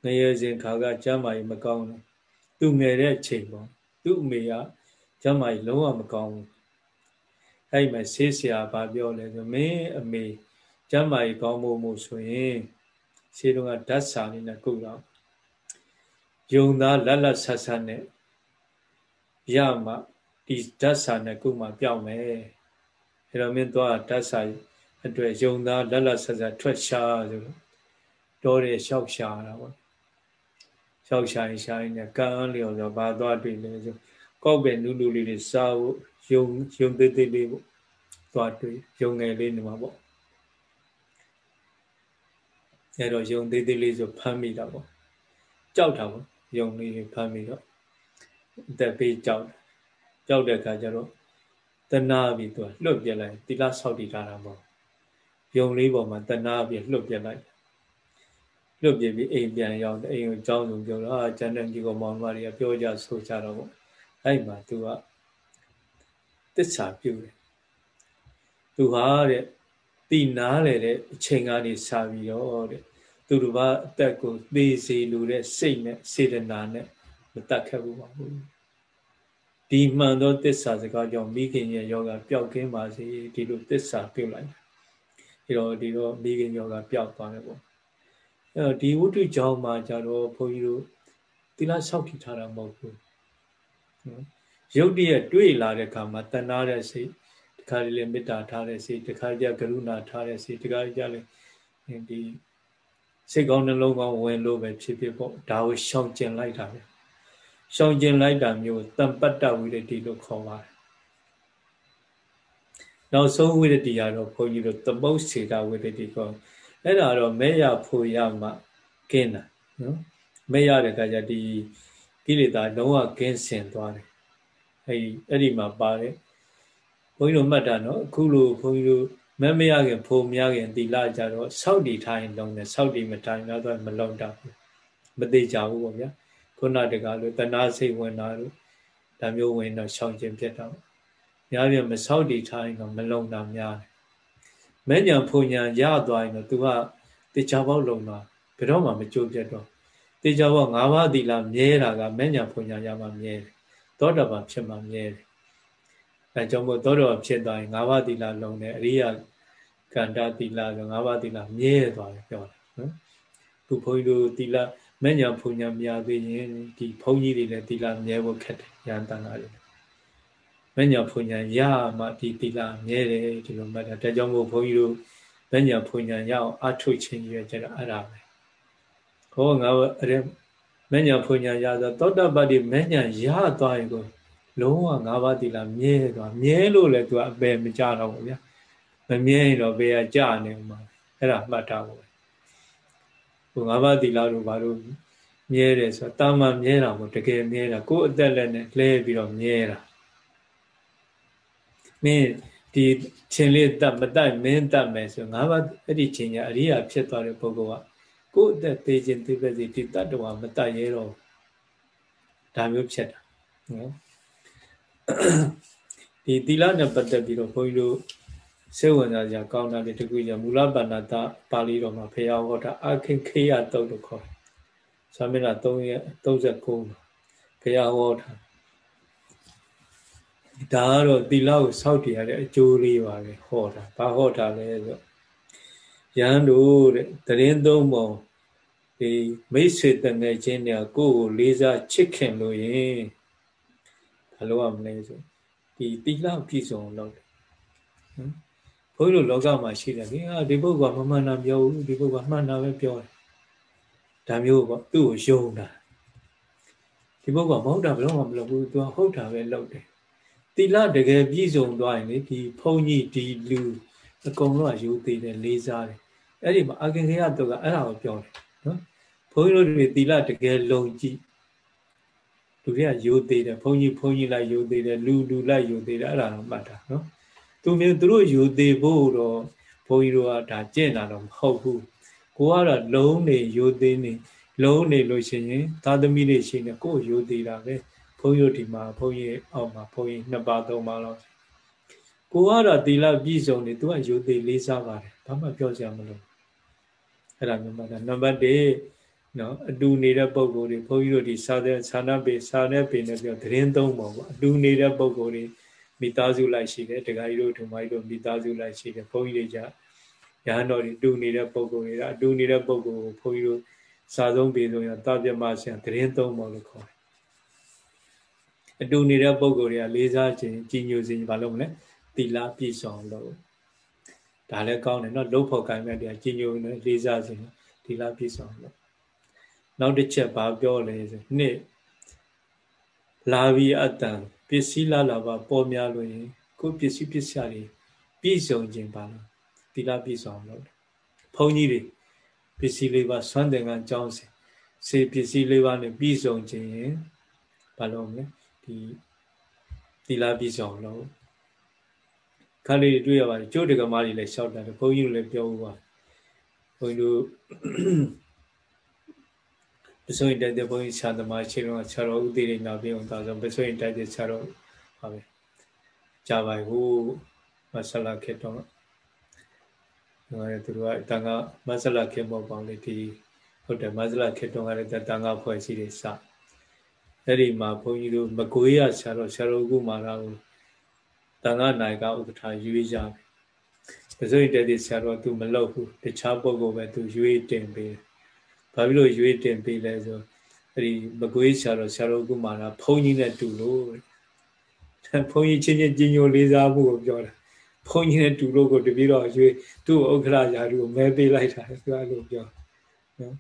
ငရေစဉ်ခါကကျမ်းမာကြီးမကောင်းဘူးသူငယ်တဲ့ချိန်ပေါ့သူ့အမေကကျမ်းမာကြီးလုံးဝမကောင်းဘူးအဲ့မှာဆေးဆရာဗာပြောလဲဆိုမင်းအမေကျမ်းမာရေးကောင်းဖို့မို့ဆိုရင်ဆေးတုံးကဓာတ်စာလေးနဲ့ကုတ်တော့ယုံသားလက်လက်ဆက်ဆက်နဲ့ရမှ ဒီဓာတ်စာနဲ့ကုတ်မှပြောင်းမယ်အဲ့တော့မင်းသွားဓာတ်စာအတွက်ယုံသားလက်လက်ဆက်ဆက်ထွက်ရှာဆိုတော့တော်တယ်လျှောက်ရှာတာပေါ့လျှောက်ရှာရင်ရှာရင်ကံလျော်ဆိုဘာသွားတွေ့လဲဆိုကောက်ပဲနူးနူးလေးတွေစားဖို့ယုံယုံသေးသေးလေးပေါ့သွားတွေ့ယုံငယ်လေးနေမှာပေါ့အဲတော့ယုံသေးသေးလေးဆိုဖမ်းမိတာပေါ့ကြောက်တာပေါ့ယုံလေးဖမ်းမိတော့အသက်ပေးကြောက် ကြောက်တဲ့အခါကျတော့တနာပြီးသူလွတ်ပြလိုက်တိလဆောက်တည်ထားတာပေါ့ယုံလေးပေါ်မှာတနာပြီးလွတ်ပြလိုက်လွတ်ပြပြီးအိမ်ပြန်ရောက်အိမ်ကိုအကြောင်းဆုံးပြောတော့အာကျန်တဲ့ဒီကောင်မောင်မတွေကပြောကြဆိုကြတော့ပေါ့အဲ့မှာသူကတစ္ဆာပြုတယ်သူဟာတဲ့တည်နာလေတဲ့အချိန်ကနေစပြီးတော့တဲ့သူတို့ဘာအသက်ကိုသေစေလိုတဲ့စိတ်နဲ့စေတနာနဲ့မတတ်ခဲ့ဘူးပါဘူး ဒီမှန်သောတစ္ဆာစကားကြောင့်မိခင်ရဲ့ယောဂပျောက်ကင်းပါစေဒီလိုတစ္ဆာပြုတ်လိုက်ဒီတော့ဒီတော့မိခင်ယောဂပျောက်သွားတယ်ပေါ့အဲဒီဝတ္ထုကြောင်းမှာကြတော့ဘုန်းကြီးတို့သီလဆောက်တည်ထားတာမဟုတ်ဘူးနော်ရုပ်တရက်တွေ့လာတဲ့အခါမှာတဏှာတဲ့စိတ်တခါလေမေတ္တာထားတဲ့စိတ်တခါကြကရုဏာထားတဲ့စိတ်တခါကြလေဒီစိတ်ကောင်းနှလုံးကောင်းဝင်လို့ပဲဖြစ်ဖြစ်ပေါ့ဒါကိုရှောင်ကျင်လိုက်တာပဲ ရှောင်ကျင်လိုက်တာမျိုးတမ္ပတ္တဝိရတိလို့ခေါ်ပါတယ်နောက်ဆုံးဝိရတိကတော့ဘုန်းကြီးတို့သမုတ်စေတာဝိရတိခေါ်အဲ့ဒါတော့မဲရဖို့ရမှကင်းတာနော်မဲရတဲ့အခါကျဒီကိလေသာလုံးဝကင်းစင်သွားတယ်အဲ့အဲ့ဒီမှာပါတယ်ဘုန်းကြီးတို့မှတ်တာနော်အခုလိုဘုန်းကြီးတို့မမရခင်ဖိုမရခင်သီလကြတော့စောက်တည်ထားရင်လုံးတယ်စောက်တည်မထိုင်တော့မလုံးတော့ဘူးမသေးကြဘူးပေါ့ဗျာ ခုနတကလို့တဏှာစိတ်ဝင်တာလို့ဒါမျိုးဝင်တော့ရှောင်ကျင်ဖြစ်တော့များပြမစောက်တည်ထားရင်တော့မလုံးတာများတယ်မဲ့ညာဖုန်ညာရသွားရင်တော့ तू ကတေချာပေါက်လုံးတာဘယ်တော့မှမကြိုးပြတ်တော့တေချာပေါက်၅ပါးသီလမြဲတာကမဲ့ညာဖုန်ညာရမှမြဲတယ်သောတာပန်ဖြစ်မှမြဲတယ်အဲကြောင့်မို့သောတော်ဖြစ်သွားရင်၅ပါးသီလလုံးတယ်အရိယာကန္တာသီလဆို၅ပါးသီလမြဲသွားတယ်ပြောတယ်နော်ခုဘုန်းကြီးတို့သီလ မဲ့ညာဖုန်ညာမရသေးရင်ဒီဘုန်းကြီးတွေလည်းသီလမြဲဖို့ခက်တယ်ရန်တန်တာတွေမဲ့ညာဖုန်ညာရမှဒီသီလမြဲတယ်ဒီလိုမှတ်တာဒါကြောင့်မို့ဘုန်းကြီးတို့မဲ့ညာဖုန်ညာရအောင်အထုတ်ခြင်းရွယ်ကြတာအဲ့ဒါပဲခေါ်ငါအဲ့မဲ့ညာဖုန်ညာရဆိုသောတပတ္တိမဲ့ညာရသွားရင်ကိုလုံးဝ၅ပါးသီလမြဲသွားမြဲလို့လည်းသူကအပယ်မကြတော့ဘူးဗျာမမြဲရင်တော့ဘယ်ကကြနေမှာအဲ့ဒါမှတ်ထားဖို့ ဟို၅ပါးသီလတို့ဘာလို့မြဲတယ်ဆိုတာတာမန်မြဲတာမဟုတ်တကယ်မြဲတာကိုယ်အသက်လက်နဲ့လဲပြီးတော့မြဲတာမင်းဒီချင်းလေးတတ်မတတ်မင်းတတ်မယ်ဆိုငါးပါးအဲ့ဒီချင်းညာအရိယာဖြစ်သွားတဲ့ပုဂ္ဂိုလ်ကကိုယ်အသက်သေးခြင်းသိပဲစီဒီတတ်တော်မတတ်ရဲတော့ဒါမျိုးဖြစ်တာနော်ဒီသီလနဲ့ပတ်သက်ပြီးတော့ဘုန်းကြီးတို့ စေဝင်စားကြကောင်းတာတွေတကူကြမူလပဏ္ဏတာပါဠိတော်မှာဖရာဟောတာအခင်ခေယတုတ်လို့ခေါ်တယ်။သာမဏေ339မှာဖရာဟောတာဒါကတော့သီလကိုစောင့်တည်ရတဲ့အကျိုးလေးပါပဲဟောတာ။ဘာဟောတာလဲဆိုရန်တို့တဲ့တရင်သုံးပုံဒီမိတ်ဆွေတငယ်ချင်းတွေကကိုယ့်ကိုလေးစားချစ်ခင်လို့ရင်ဘာလို့ရမလဲဆိုဒီတိလပြည့်စုံလို့တယ်နော်ဘု န်းကြီးတို့လောကမှာရှိတယ်ခင်ဗျာဒီပုဂ္ဂိုလ်ကမမှန်တာပြောဘူးဒီပုဂ္ဂိုလ်ကမှန်တာပဲပြောတယ်ဒါမျိုးပေါ့သူ့ကိုယုံတာဒီပုဂ္ဂိုလ်ကမဟုတ်တာဘယ်တော့မှမလုပ်ဘူးသူကဟုတ်တာပဲလုပ်တယ်တိလတကယ်ပြည့်စုံသွားရင်လေဒီဘုန်းကြီးဒီလူအကုန်လုံးကယူသေးတယ်လေးစားတယ်အဲ့ဒီမှာအကင်ခေယတုတ်ကအဲ့ဒါကိုပြောတယ်နော်ဘုန်းကြီးတို့တွေတိလတကယ်လုံကြည့်လူတွေကယိုသေးတယ်ဘုန်းကြီးဘုန်းကြီးလိုက်ယိုသေးတယ်လူလူလိုက်ယိုသေးတယ်အဲ့ဒါတော့မှတ်တာနော် သူမျိုးသူတို့ယိုသေးဖို့တော့ဘုန်းကြီးတို့ကဒါကျင့်တာတော့မဟုတ်ဘူးကိုကတော့လုံးနေယိုသေးနေလုံးနေလို့ရှိရင်သာသမီတွေရှိနေကိုယ်ယိုသေးတာပဲဘုန်းကြီးတို့ဒီမှာဘုန်းကြီးအောက်မှာဘုန်းကြီးနှစ်ပါးသုံးပါးလောက်ကိုကတော့သီလပြည့်စုံနေသူကယိုသေးလေးစားပါတယ်ဘာမှပြောစရာမလိုအဲ့ဒါမျိုးမှတ်တာနံပါတ်1နော်အတူနေတဲ့ပုံကိုယ်တွေဘုန်းကြီးတို့ဒီစာတဲ့ဌာနပေစာနဲ့ပေနဲ့ပြောသတင်းသုံးပါပေါ့အတူနေတဲ့ပုံကိုယ်တွေ မိသားစုလိုက်ရှိတယ်တခါကြီးတို့ထုံမကြီးတို့မိသားစုလိုက်ရှိတယ်ဘုန်းကြီးတွေကြရဟန်းတော်တွေတူနေတဲ့ပုံကိုယ်တွေအတူနေတဲ့ပုံကိုယ်ကိုဘုန်းကြီးတို့စာဆုံးပေဆုံးရတပြမဆရာသတင်းသုံးပါလို့ခေါ်တယ်အတူနေတဲ့ပုံကိုယ်တွေကလေးစားခြင်းကြီးညိုခြင်းဘာလို့မလဲသီလပြည့်စုံလို့ဒါလည်းကောင်းတယ်နော်လှုပ်ဖို့ကိုင်းမဲ့တရားကြီးညိုနေလေးစားခြင်းသီလပြည့်စုံလို့နောက်တစ်ချက်ဘာပြောလဲဆိုနှစ်လာဘီအတံ ပစ္စည်းလာလာပါပေါ်များလို့ရင်ကိုပစ္စည်းပစ္စယတွေပြည့်စုံခြင်းပါလားတိလာပြည့်စုံလို့ဘုန်းကြီးတွေပစ္စည်းလေးပါဆွမ်းတယ်ကအကြောင်းစင်စေပစ္စည်းလေးပါနဲ့ပြည့်စုံခြင်းရင်ဘာလို့မလဲဒီတိလာပြည့်စုံလို့ခါလေးတွေ့ရပါတယ်ကျိုးတကမားတွေလည်းရှောက်တယ်ဘုန်းကြီးတို့လည်းပြောဦးပါဘုန်းကြီးတို့ ပစိုးရင်တိုက်တဲ့ဘုန်းကြီးဆရာသမားချင်းတော့ဆရာတော်ဥသိရိနာပြအောင်သာဆိုပစိုးရင်တိုက်တဲ့ဆရာတော်ပါပဲကြာပါဟိုမဆလာခေတော့ငါရသူတို့ကတန်ခါမဆလာခေမောပေါင်းလေးဒီဟုတ်တယ်မဆလာခေတော့ကလည်းတန်ခါဖွဲ့စည်းတွေစအဲ့ဒီမှာဘုန်းကြီးတို့မကွေးရဆရာတော်ဆရာတော်ကုမာလာကိုတန်ခါနိုင်ကဥက္ကဋ္ဌရွေးကြတယ်ပစိုးရင်တိုက်တဲ့ဆရာတော်သူမလုပ်ဘူးတခြားပုဂ္ဂိုလ်ပဲသူရွေးတင်ပေးတယ် ဘာဖြစ်လို့ရွေးတင်ပေးလဲဆိုအဲ့ဒီမကွေးဆရာတော်ဆရာတော်ကုမာရဘုန်းကြီးနဲ့တူလို့ဘုန်းကြီးချင်းချင်းကြီးညိုလေးစားမှုကိုပြောတာဘုန်းကြီးနဲ့တူလို့ကိုတပည့်တော်ရွေးသူ့ဥက္ခရာယာတို့ကိုမဲပေးလိုက်တာသူအဲ့လိုပြောနော်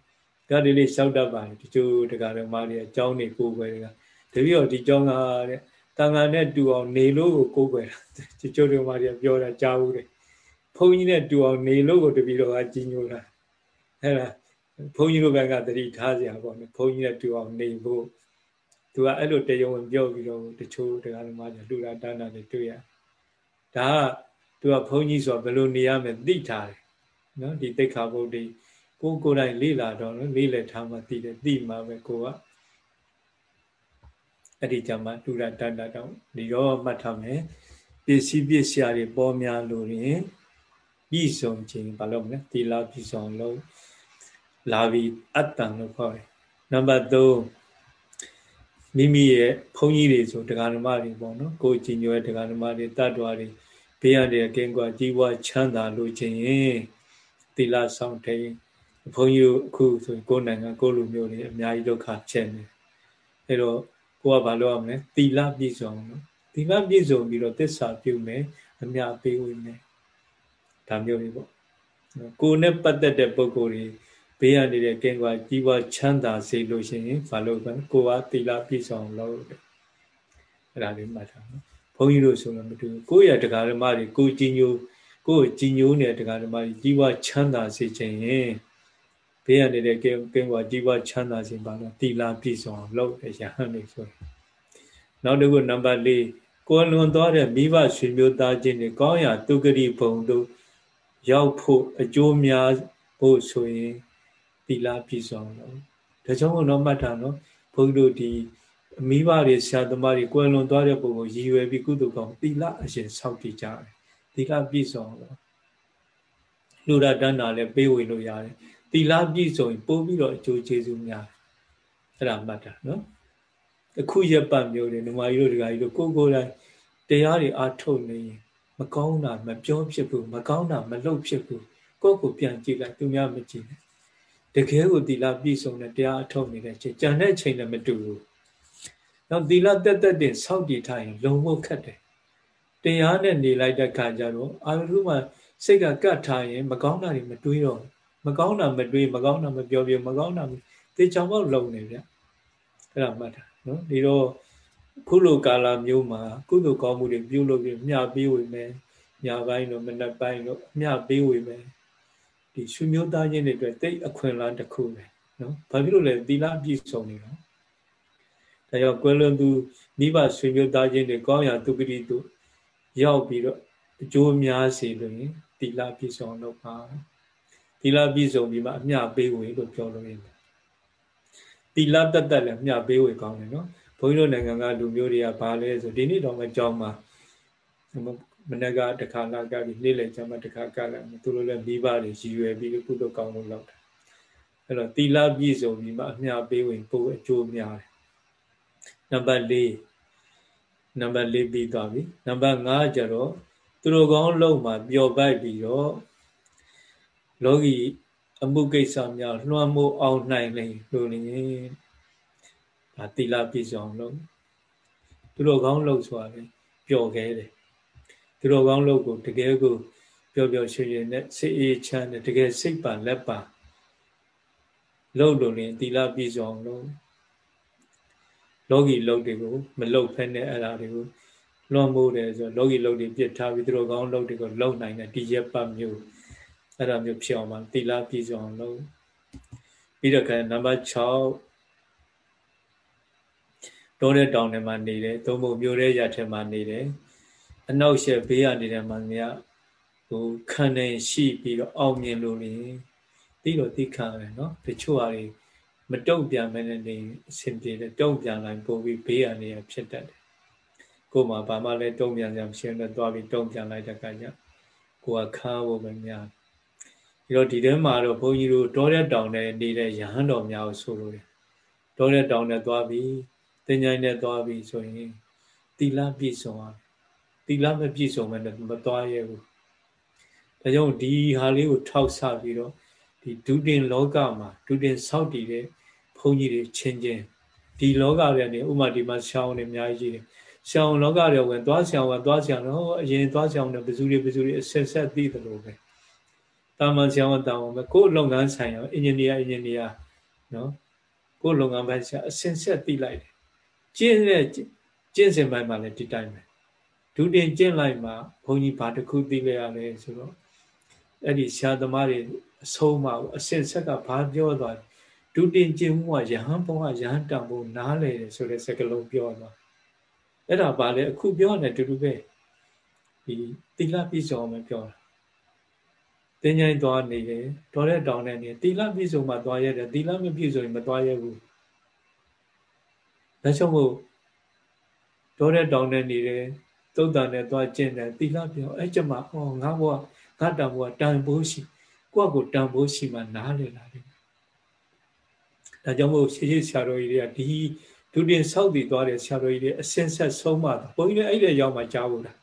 ဒါဒီလေးရှောက်တတ်ပါတယ်တချို့တရားတော်မတွေအကြောင်းတွေကိုယ်ွယ်တွေကတပည့်တော်ဒီကြောင်းကတဲ့တန်ခါနဲ့တူအောင်နေလို့ကိုကိုယ်ွယ်တာတချို့တော်မတွေပြောတာကြားဘူးတယ်ဘုန်းကြီးနဲ့တူအောင်နေလို့ကိုတပည့်တော်ကကြီးညိုတာအဲ့ဒါ ဘုန်းကြီးတို့ဘက်ကတတိထားစရာပေါ့နော်ဘုန်းကြီးနဲ့တူအောင်နေဖို့သူကအဲ့လိုတယုံဝင်ပြောပြီးတော့တချို့တရားတော်မတွေလှူတာတန်းတာတွေတွေ့ရဒါကသူကဘုန်းကြီးဆိုဘယ်လိုနေရမလဲသိထားတယ်နော်ဒီတိခါဘုဒ္ဓကိုကိုယ်တိုင်လေ့လာတော့လေ့လက်ထားမှသိတယ်သိမှပဲကိုကအဲ့ဒီကြမှာလူရတတတောင်းဒီရောမှတ်ထားမယ်ပစ္စည်းပစ္စယတွေပေါ်များလို့ရင်ပြည်စုံခြင်းဘာလို့မလဲသီလပြည်စုံလို့ လာပြီးအတ္တန်လို့ခေါ်တယ်နံပါတ်3မိမိရဲ့ဘုန်းကြီးတွေဆိုတရားဓမ္မတွေပေါ့နော်ကိုကြည်ညိုတဲ့တရားဓမ္မတွေတတ်တော်တွေဘေးရတဲ့ကင်းကွာကြီးပွားချမ်းသာလို့ခြင်းရင်သီလဆောင်ထိန်ဘုန်းကြီးတို့အခုဆိုရင်ကိုယ်နိုင်ငံကိုယ်လူမျိုးတွေအများကြီးဒုက္ခဖြစ်နေအဲတော့ကိုကဘာလုပ်ရမလဲသီလပြည့်စုံနော်သီလပြည့်စုံပြီးတော့သစ္စာပြုမယ်အမြပေးဝင်မယ်ဒါမျိုးတွေပေါ့ကိုယ်နဲ့ပတ်သက်တဲ့ပုံကိုယ်တွေ ဘေးရနေတဲ့ကင်းကွာကြီးပွားချမ်းသာစေလို့ရှိရင်ဘာလုပ်လဲကိုကသီလပြည့်စုံလို့တဲ့အဲ့ဒါလေးမှတ်ထားနော်ဘုန်းကြီးတို့ဆိုတော့မတူဘူးကိုယ့်ရဲ့တရားဓမ္မတွေကိုကြီးညိုကိုယ်ကြီးညိုနေတဲ့တရားဓမ္မတွေကြီးပွားချမ်းသာစေခြင်းရင်ဘေးရနေတဲ့ကင်းကင်းကွာကြီးပွားချမ်းသာခြင်းပါလို့သီလပြည့်စုံလို့တဲ့ရဟန်းတွေဆိုနောက်တစ်ခုနံပါတ်၄ကိုယ်လွန်သွားတဲ့မိဘဆွေမျိုးသားချင်းတွေကောင်းရာတုဂတိဘုံတို့ရောက်ဖို့အကျိုးများဖို့ဆိုရင် သီလပြည့်စုံလို့ဒါကြောင့်မို့တော့မှတ်တာနော်ဘုန်းကြီးတို့ဒီမိဘတွေဆရာသမားတွေကိုယ်လွန်သွားတဲ့ပုံကိုရည်ရွယ်ပြီးကုသိုလ်ကောင်းသီလအရှင်ဆောက်တည်ကြတယ်သီလပြည့်စုံလို့လူရတဏ္ဍာလည်းပေးဝင်လို့ရတယ်သီလပြည့်စုံရင်ပို့ပြီးတော့အကျိုးကျေးဇူးများအဲ့ဒါမှတ်တာနော်အခုရက်ပတ်မျိုးတွေဓမ္မကြီးတို့ဒကာကြီးတို့ကိုကိုယ်တိုင်တရားတွေအားထုတ်နေရင်မကောင်းတာမပြောဖြစ်ဘူးမကောင်းတာမလုပ်ဖြစ်ဘူးကိုယ့်ကိုပြန်ကြည့်လိုက်သူများမကြည့်နဲ့ တကယ်ကိုသီလပြည့်စုံတဲ့တရားအထုတ်နေတဲ့ချိန်ကြံတဲ့ချိန်လည်းမတူဘူးနောက်သီလတက်တက်တင်စောင့်တည်ထားရင်လုံဖို့ခက်တယ်တရားနဲ့နေလိုက်တဲ့ခါကျတော့အာရုံမှာစိတ်ကကတ်ထားရင်မကောင်းတာတွေမတွေးတော့မကောင်းတာမတွေးမကောင်းတာမပြောပြမကောင်းတာတေချောင်ပေါက်လုံနေဗျအဲ့ဒါမှတ်တာနော်ဒီတော့ခုလိုကာလမျိုးမှာကုသိုလ်ကောင်းမှုတွေပြုလုပ်ပြီးမျှပေးဝေမယ်ညာပိုင်းတော့မနက်ပိုင်းတော့မျှပေးဝေမယ် ဒီဆွေမျိုးသားချင်းတွေအတွက်တိတ်အခွင့်အလမ်းတစ်ခုပဲနော်ဘာဖြစ်လို့လဲသီလပြည့်စုံနေတော့ဒါကြောင့်ကွယ်လွန်သူမိဘဆွေမျိုးသားချင်းတွေကောင်းရာသူဂတိသူရောက်ပြီးတော့အကျိုးများစေလို့ရင်သီလပြည့်စုံတော့ပါသီလပြည့်စုံပြီးမှအမျှပေးဝေလို့ပြောလို့ရတယ်သီလတတ်တတ်လည်းအမျှပေးဝေကောင်းတယ်နော်ဘုန်းကြီးတို့နိုင်ငံကလူမျိုးတွေကဘာလဲဆိုဒီနေ့တော့မကြောင်းမှာ မနက်ကတခါလာကပြီးနေ့လည်ကျမှတခါကလာသူတို့လည်းမိဘတွေရည်ရွယ်ပြီးကုသိုလ်ကောင်းလို့လောက်တာအဲ့တော့သီလပြည့်စုံပြီးမှအမျှပေးဝင်ပို့အကျိုးများတယ်နံပါတ်၄နံပါတ်၄ပြီးသွားပြီနံပါတ်5ကျတော့သူတို့ကောင်းလုံးမှာပျော်ပိုက်ပြီးတော့လောကီအမှုကိစ္စများလွှမ်းမိုးအောင်နိုင်လိမ့်လို့နေဒါသီလပြည့်စုံလို့သူတို့ကောင်းလို့ဆိုတာလေပျော်ခဲတယ် သူတော်ကောင်းလုပ်ကိုတကယ်ကိုပျော်ပျော်ရွှင်ရွှင်နဲ့စိတ်အေးချမ်းနဲ့တကယ်စိတ်ပါလက်ပါလုပ်လို့ရင်သီလပြည့်စုံလို့လောကီလုပ်တွေကိုမလုပ်ဖက်နဲ့အဲ့ဒါတွေကိုလွန်မိုးတယ်ဆိုလောကီလုပ်တွေပြစ်ထားပြီးသူတော်ကောင်းလုပ်တွေကိုလုံနိုင်တဲ့ဒီရက်ပတ်မျိုးအဲ့ဒါမျိုးဖြစ်အောင်ပါသီလပြည့်စုံလို့ပြီးတော့ကနံပါတ်6တောတဲ့တောင်ထဲမှာနေတယ်သုံးဖို့မြို့တဲ့ရထဲမှာနေတယ် အနောက်ရှက်ဘေးရနေတဲ့မှမြတ်ဟိုခံနေရှိပြီးတော့အောင်မြင်လို့နေပြီးတော့သိခံရတယ်နော်တချို့ဟာတွေမတုံ့ပြန်မဲနဲ့နေအဆင်ပြေတယ်တုံ့ပြန်လိုက်ပို့ပြီးဘေးရနေရဖြစ်တတ်တယ်ကို့မှာဘာမှလည်းတုံ့ပြန်ကြမရှိနဲ့သွားပြီးတုံ့ပြန်လိုက်တဲ့အခါကျကိုကခါဖို့ပဲများပြီးတော့ဒီထဲမှာတော့ဘုန်းကြီးတို့တောတဲ့တောင်နဲ့နေတဲ့ရဟန်းတော်များကိုဆိုလို့တယ်တောတဲ့တောင်နဲ့သွားပြီးတင်ញိုင်းနဲ့သွားပြီးဆိုရင်သီလပြည့်စုံအောင် သီလမပြည့်စုံမဲ့မသွားရဘူးဒါကြောင့်ဒီဟာလေးကိုထောက်ဆပြီးတော့ဒီဒုတင်လောကမှာဒုတင်ဆောက်တည်တဲ့ဘုန်းကြီးတွေချင်းချင်းဒီလောကတွေကနေဥမာဒီမှာရှောင်းနေအများကြီးတယ်ရှောင်းလောကတွေဝင်သွားရှောင်းဝင်သွားရှောင်းတော့အရင်သွားရှောင်းတဲ့ဘယ်သူတွေဘယ်သူတွေအဆက်ဆက်သိတယ်လို့ပဲတာမန်ရှောင်းတောင်းပဲကိုယ်လုပ်ငန်းဆိုင်ရာအင်ဂျင်နီယာအင်ဂျင်နီယာနော်ကိုယ်လုပ်ငန်းပိုင်းဆိုင်အဆက်ဆက်သိလိုက်တယ်ကျင့်တဲ့ကျင့်စဉ်ပိုင်းမှာလည်းဒီတိုင်းပဲ ဒုတင်ကျင့်လိုက်မှဘုန်းကြီးဘာတစ်ခုသိလဲရလဲဆိုတော့အဲ့ဒီဆရာသမားတွေအဆုံးမအစင်ဆက်ကဘာပြောသွားဒုတင်ကျင့်မှုကယဟန်ဘုံကယဟန်တန်ဖို့နားလေတယ်ဆိုတဲ့စကားလုံးပြောသွားအဲ့ဒါဘာလဲအခုပြောနေတူတူပဲဒီတိလပြည့်စုံအောင်ပြောတာတင်းញိုင်းသွားနေတယ်တော်တဲ့တောင်နဲ့နေတိလပြည့်စုံမှသွားရတယ်တိလမပြည့်စုံရင်မသွားရဘူးဒါကြောင့်မို့တော်တဲ့တောင်နဲ့နေတယ် သုတ်တန်နဲ့သွားကျင့်တယ်တိလပြောအဲ့ကျမဟောငါဘဝငါတန်ဘဝတန်ဖို့ရှိကိုယ့်ကိုတန်ဖို့ရှိမှနားလည်လာတယ်ဒါကြောင့်မို့ရှေးရှေးဆရာတော်ကြီးတွေကဒီဒုတင်ဆောက်တည်သွားတဲ့ဆရာတော်ကြီးတွေအစင်ဆက်ဆုံးမဘုန်းကြီးလည်းအဲ့ဒီရောက်မှကြားဖို့လား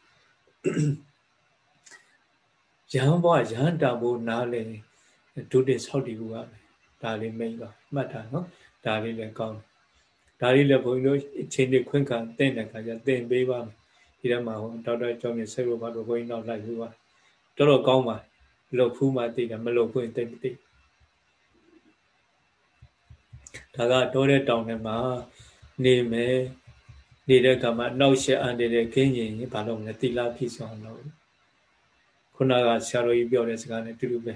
ရဟန်းဘဝရဟန်းတာဖို့နားလည်ဒုတင်ဆောက်တည်ဖို့ကဒါလေးမိတ်ပါမှတ်တာနော်ဒါလေးလည်းကောင်းတယ်ဒါလေးလည်းဘုန်းကြီးတို့အချိန်တွေခွင့်ခံတဲ့တဲ့ခါကျသင်ပေးပါမယ် ဒီထဲမှာဟိုဒေါက်တာကျော်မြင့်ဆေးလို့ဘာလို့ဘုန်းကြီးနောက်လိုက်ပြီးပါတော်တော်ကောင်းပါလှုပ်ဖူးမှသိတယ်မလှုပ်ဖူးရင်သိမသိဒါကတော့တဲ့တောင်ထဲမှာနေမယ်နေတဲ့ကမှနောက်ရှက်အန်တဲ့ခင်းရင်ဘာလို့မလဲတိလာဖြစ်ဆောင်လို့ခုနကဆရာတော်ကြီးပြောတဲ့စကားနဲ့တူတူပဲ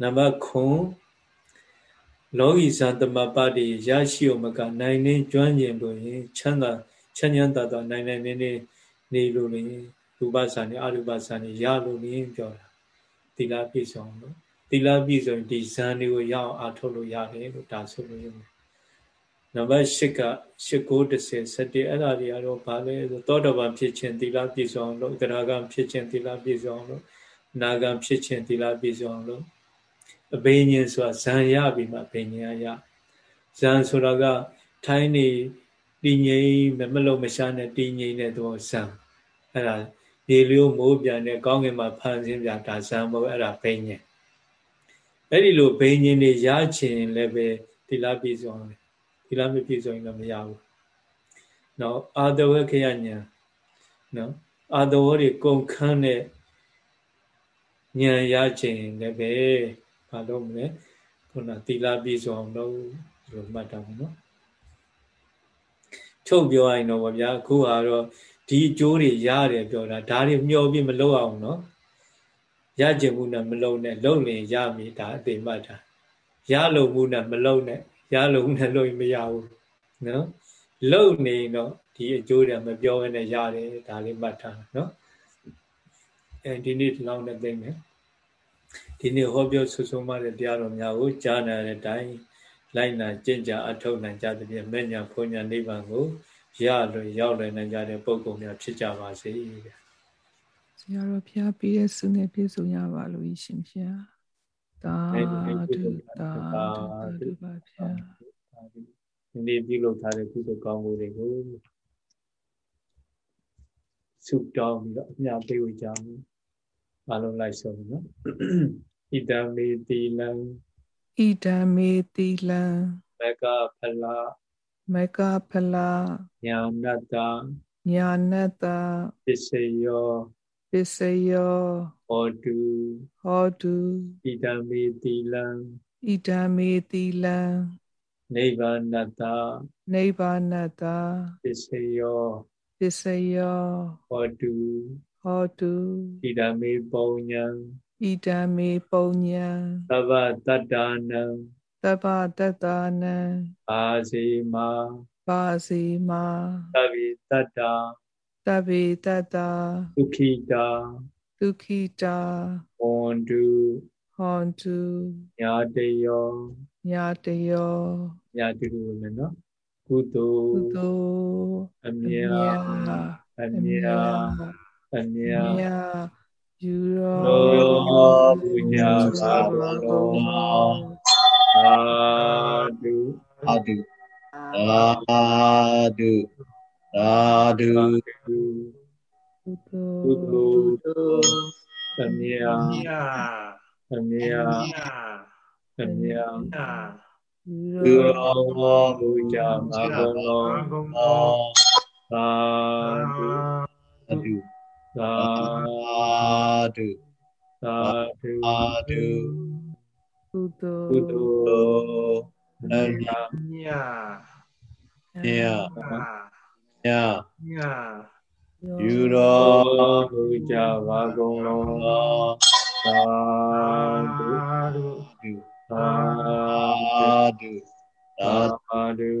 နံပါတ်9လောကီဇာတမပတိရရှိုံမကနိုင်နေကျွမ်းကျင်လို့ရင်ချမ်းသာချမ်းချမ်းသာသာနိုင်နိုင်နေနေ နေလို့လေရူပဇာနေအရူပဇာနေရလို့နေပြောတာသီလပြည့်စုံလို့သီလပြည့်စုံဒီဇန်တွေကိုရအောင်အားထုတ်လို့ရတယ်လို့ဒါဆိုလို့ရတယ်နံပါတ်၈က၈9 10 17အဲ့ဒါတွေကတော့ဗာလဲဆိုသောတပန်ဖြစ်ခြင်းသီလပြည့်စုံလို့သရဂံဖြစ်ခြင်းသီလပြည့်စုံလို့နာဂံဖြစ်ခြင်းသီလပြည့်စုံလို့အဘိညာဉ်ဆိုတာဇံရပြီမှအဘိညာဉ်ရဇံဆိုတာကထိုင်းနေ တည်ငြိမ်မလို့မရှားနဲ့တည်ငြိမ်တဲ့သဘောဇံအဲ့ဒါဒီလိုမိုးပြန်တဲ့ကောင်းကင်မှာဖန်ဆင်းပြဒါဇံဘောအဲ့ဒါဘိညာဉ်အဲ့ဒီလိုဘိညာဉ်တွေရချင်လည်းပဲသီလပြည့်စုံတယ်သီလမပြည့်စုံရင်တော့မရဘူး။နော်အာတဝခရညာနော်အာတဝတွေကုန်ခန်းတဲ့ဉာဏ်ရခြင်းလည်းပဲဘာလို့မလဲခုနသီလပြည့်စုံအောင်လို့ဒီလိုမှတ်တာပေါ့နော် ချုပ်ပြောရရင်တော့ဗျာအခုဟာတော့ဒီအကျိုးတွေရတယ်ပြောတာဒါတွေမျောပြီးမလုပ်အောင်နော်ရကျင်မှုနဲ့မလုံနဲ့လုံရင်ရမည်ဒါအသိမှတ်တာရလုံမှုနဲ့မလုံနဲ့ရလုံးနဲ့လို့မရဘူးနော်လုံနေတော့ဒီအကျိုးတွေမပြောဘဲနဲ့ရတယ်ဒါလေးမှတ်ထားနော်အဲဒီနေ့ဒီလောက်နဲ့သိမယ်ဒီနေ့ဟောပြောဆွဆုံးမတဲ့တရားတော်များကိုကြားနာတဲ့အတိုင်း လိုက်နာကျင့်ကြအထောက်နိုင်ကြသဖြင့်မဲ့ညာဖုန်ညာနိဗ္ဗာန်ကိုရလွယ်ရောက်လွယ်နိုင်ကြတဲ့ပုဂ္ဂိုလ်များဖြစ်ကြပါစေဆရာတော်ဖျားပြီးတဲ့ဆုနဲ့ပြည့်စုံရပါလို့ရှင်ဖျားသာဓုသာဓုပါဗျာဒီနေ့ပြုလုပ်ထားတဲ့ကုသိုလ်ကောင်းမှုတွေကိုဆုတောင်းပြီးတော့အမြပေးဝေကြမယ်အလုံးလိုက်ဆုံးနော်ဣဒံမေတိလံ ဣဒံမေတိလံမကဖလာမကဖလာညာနတ္တညာနတ္တပစ္စယောပစ္စယောဟောတုဟောတုဣဒံမေတိလံဣဒံမေတိလံနိဗ္ဗာနတနိဗ္ဗာနတပစ္စယောပစ္စယောဟောတုဟောတုဣဒံမေပုံညာ ဣဒံမေပုံညာသဗ္ဗတတ္တာနံသဗ္ဗတတ္တာနံပါစီမာပါစီမာသဗ္ဗိတတ္တာသဗ္ဗေတတ္တာဒုခိတာဒုခိတာဟွန်တုဟွန်တုညာတယောညာတယောညာတူတူမယ်နော်ကုသိုလ်ကုသိုလ်အမြာအမြာအမြာ ယူရောပူညာပါတော်သာဓု သာဓုသာဓုသာဓုကုသိုလ်ကုသိုလ်နယမြာမြာမြာမြာယူတော်ဘုရားဘာကုန်လုံးသောသာဓုသာဓုသာဓုသာဓု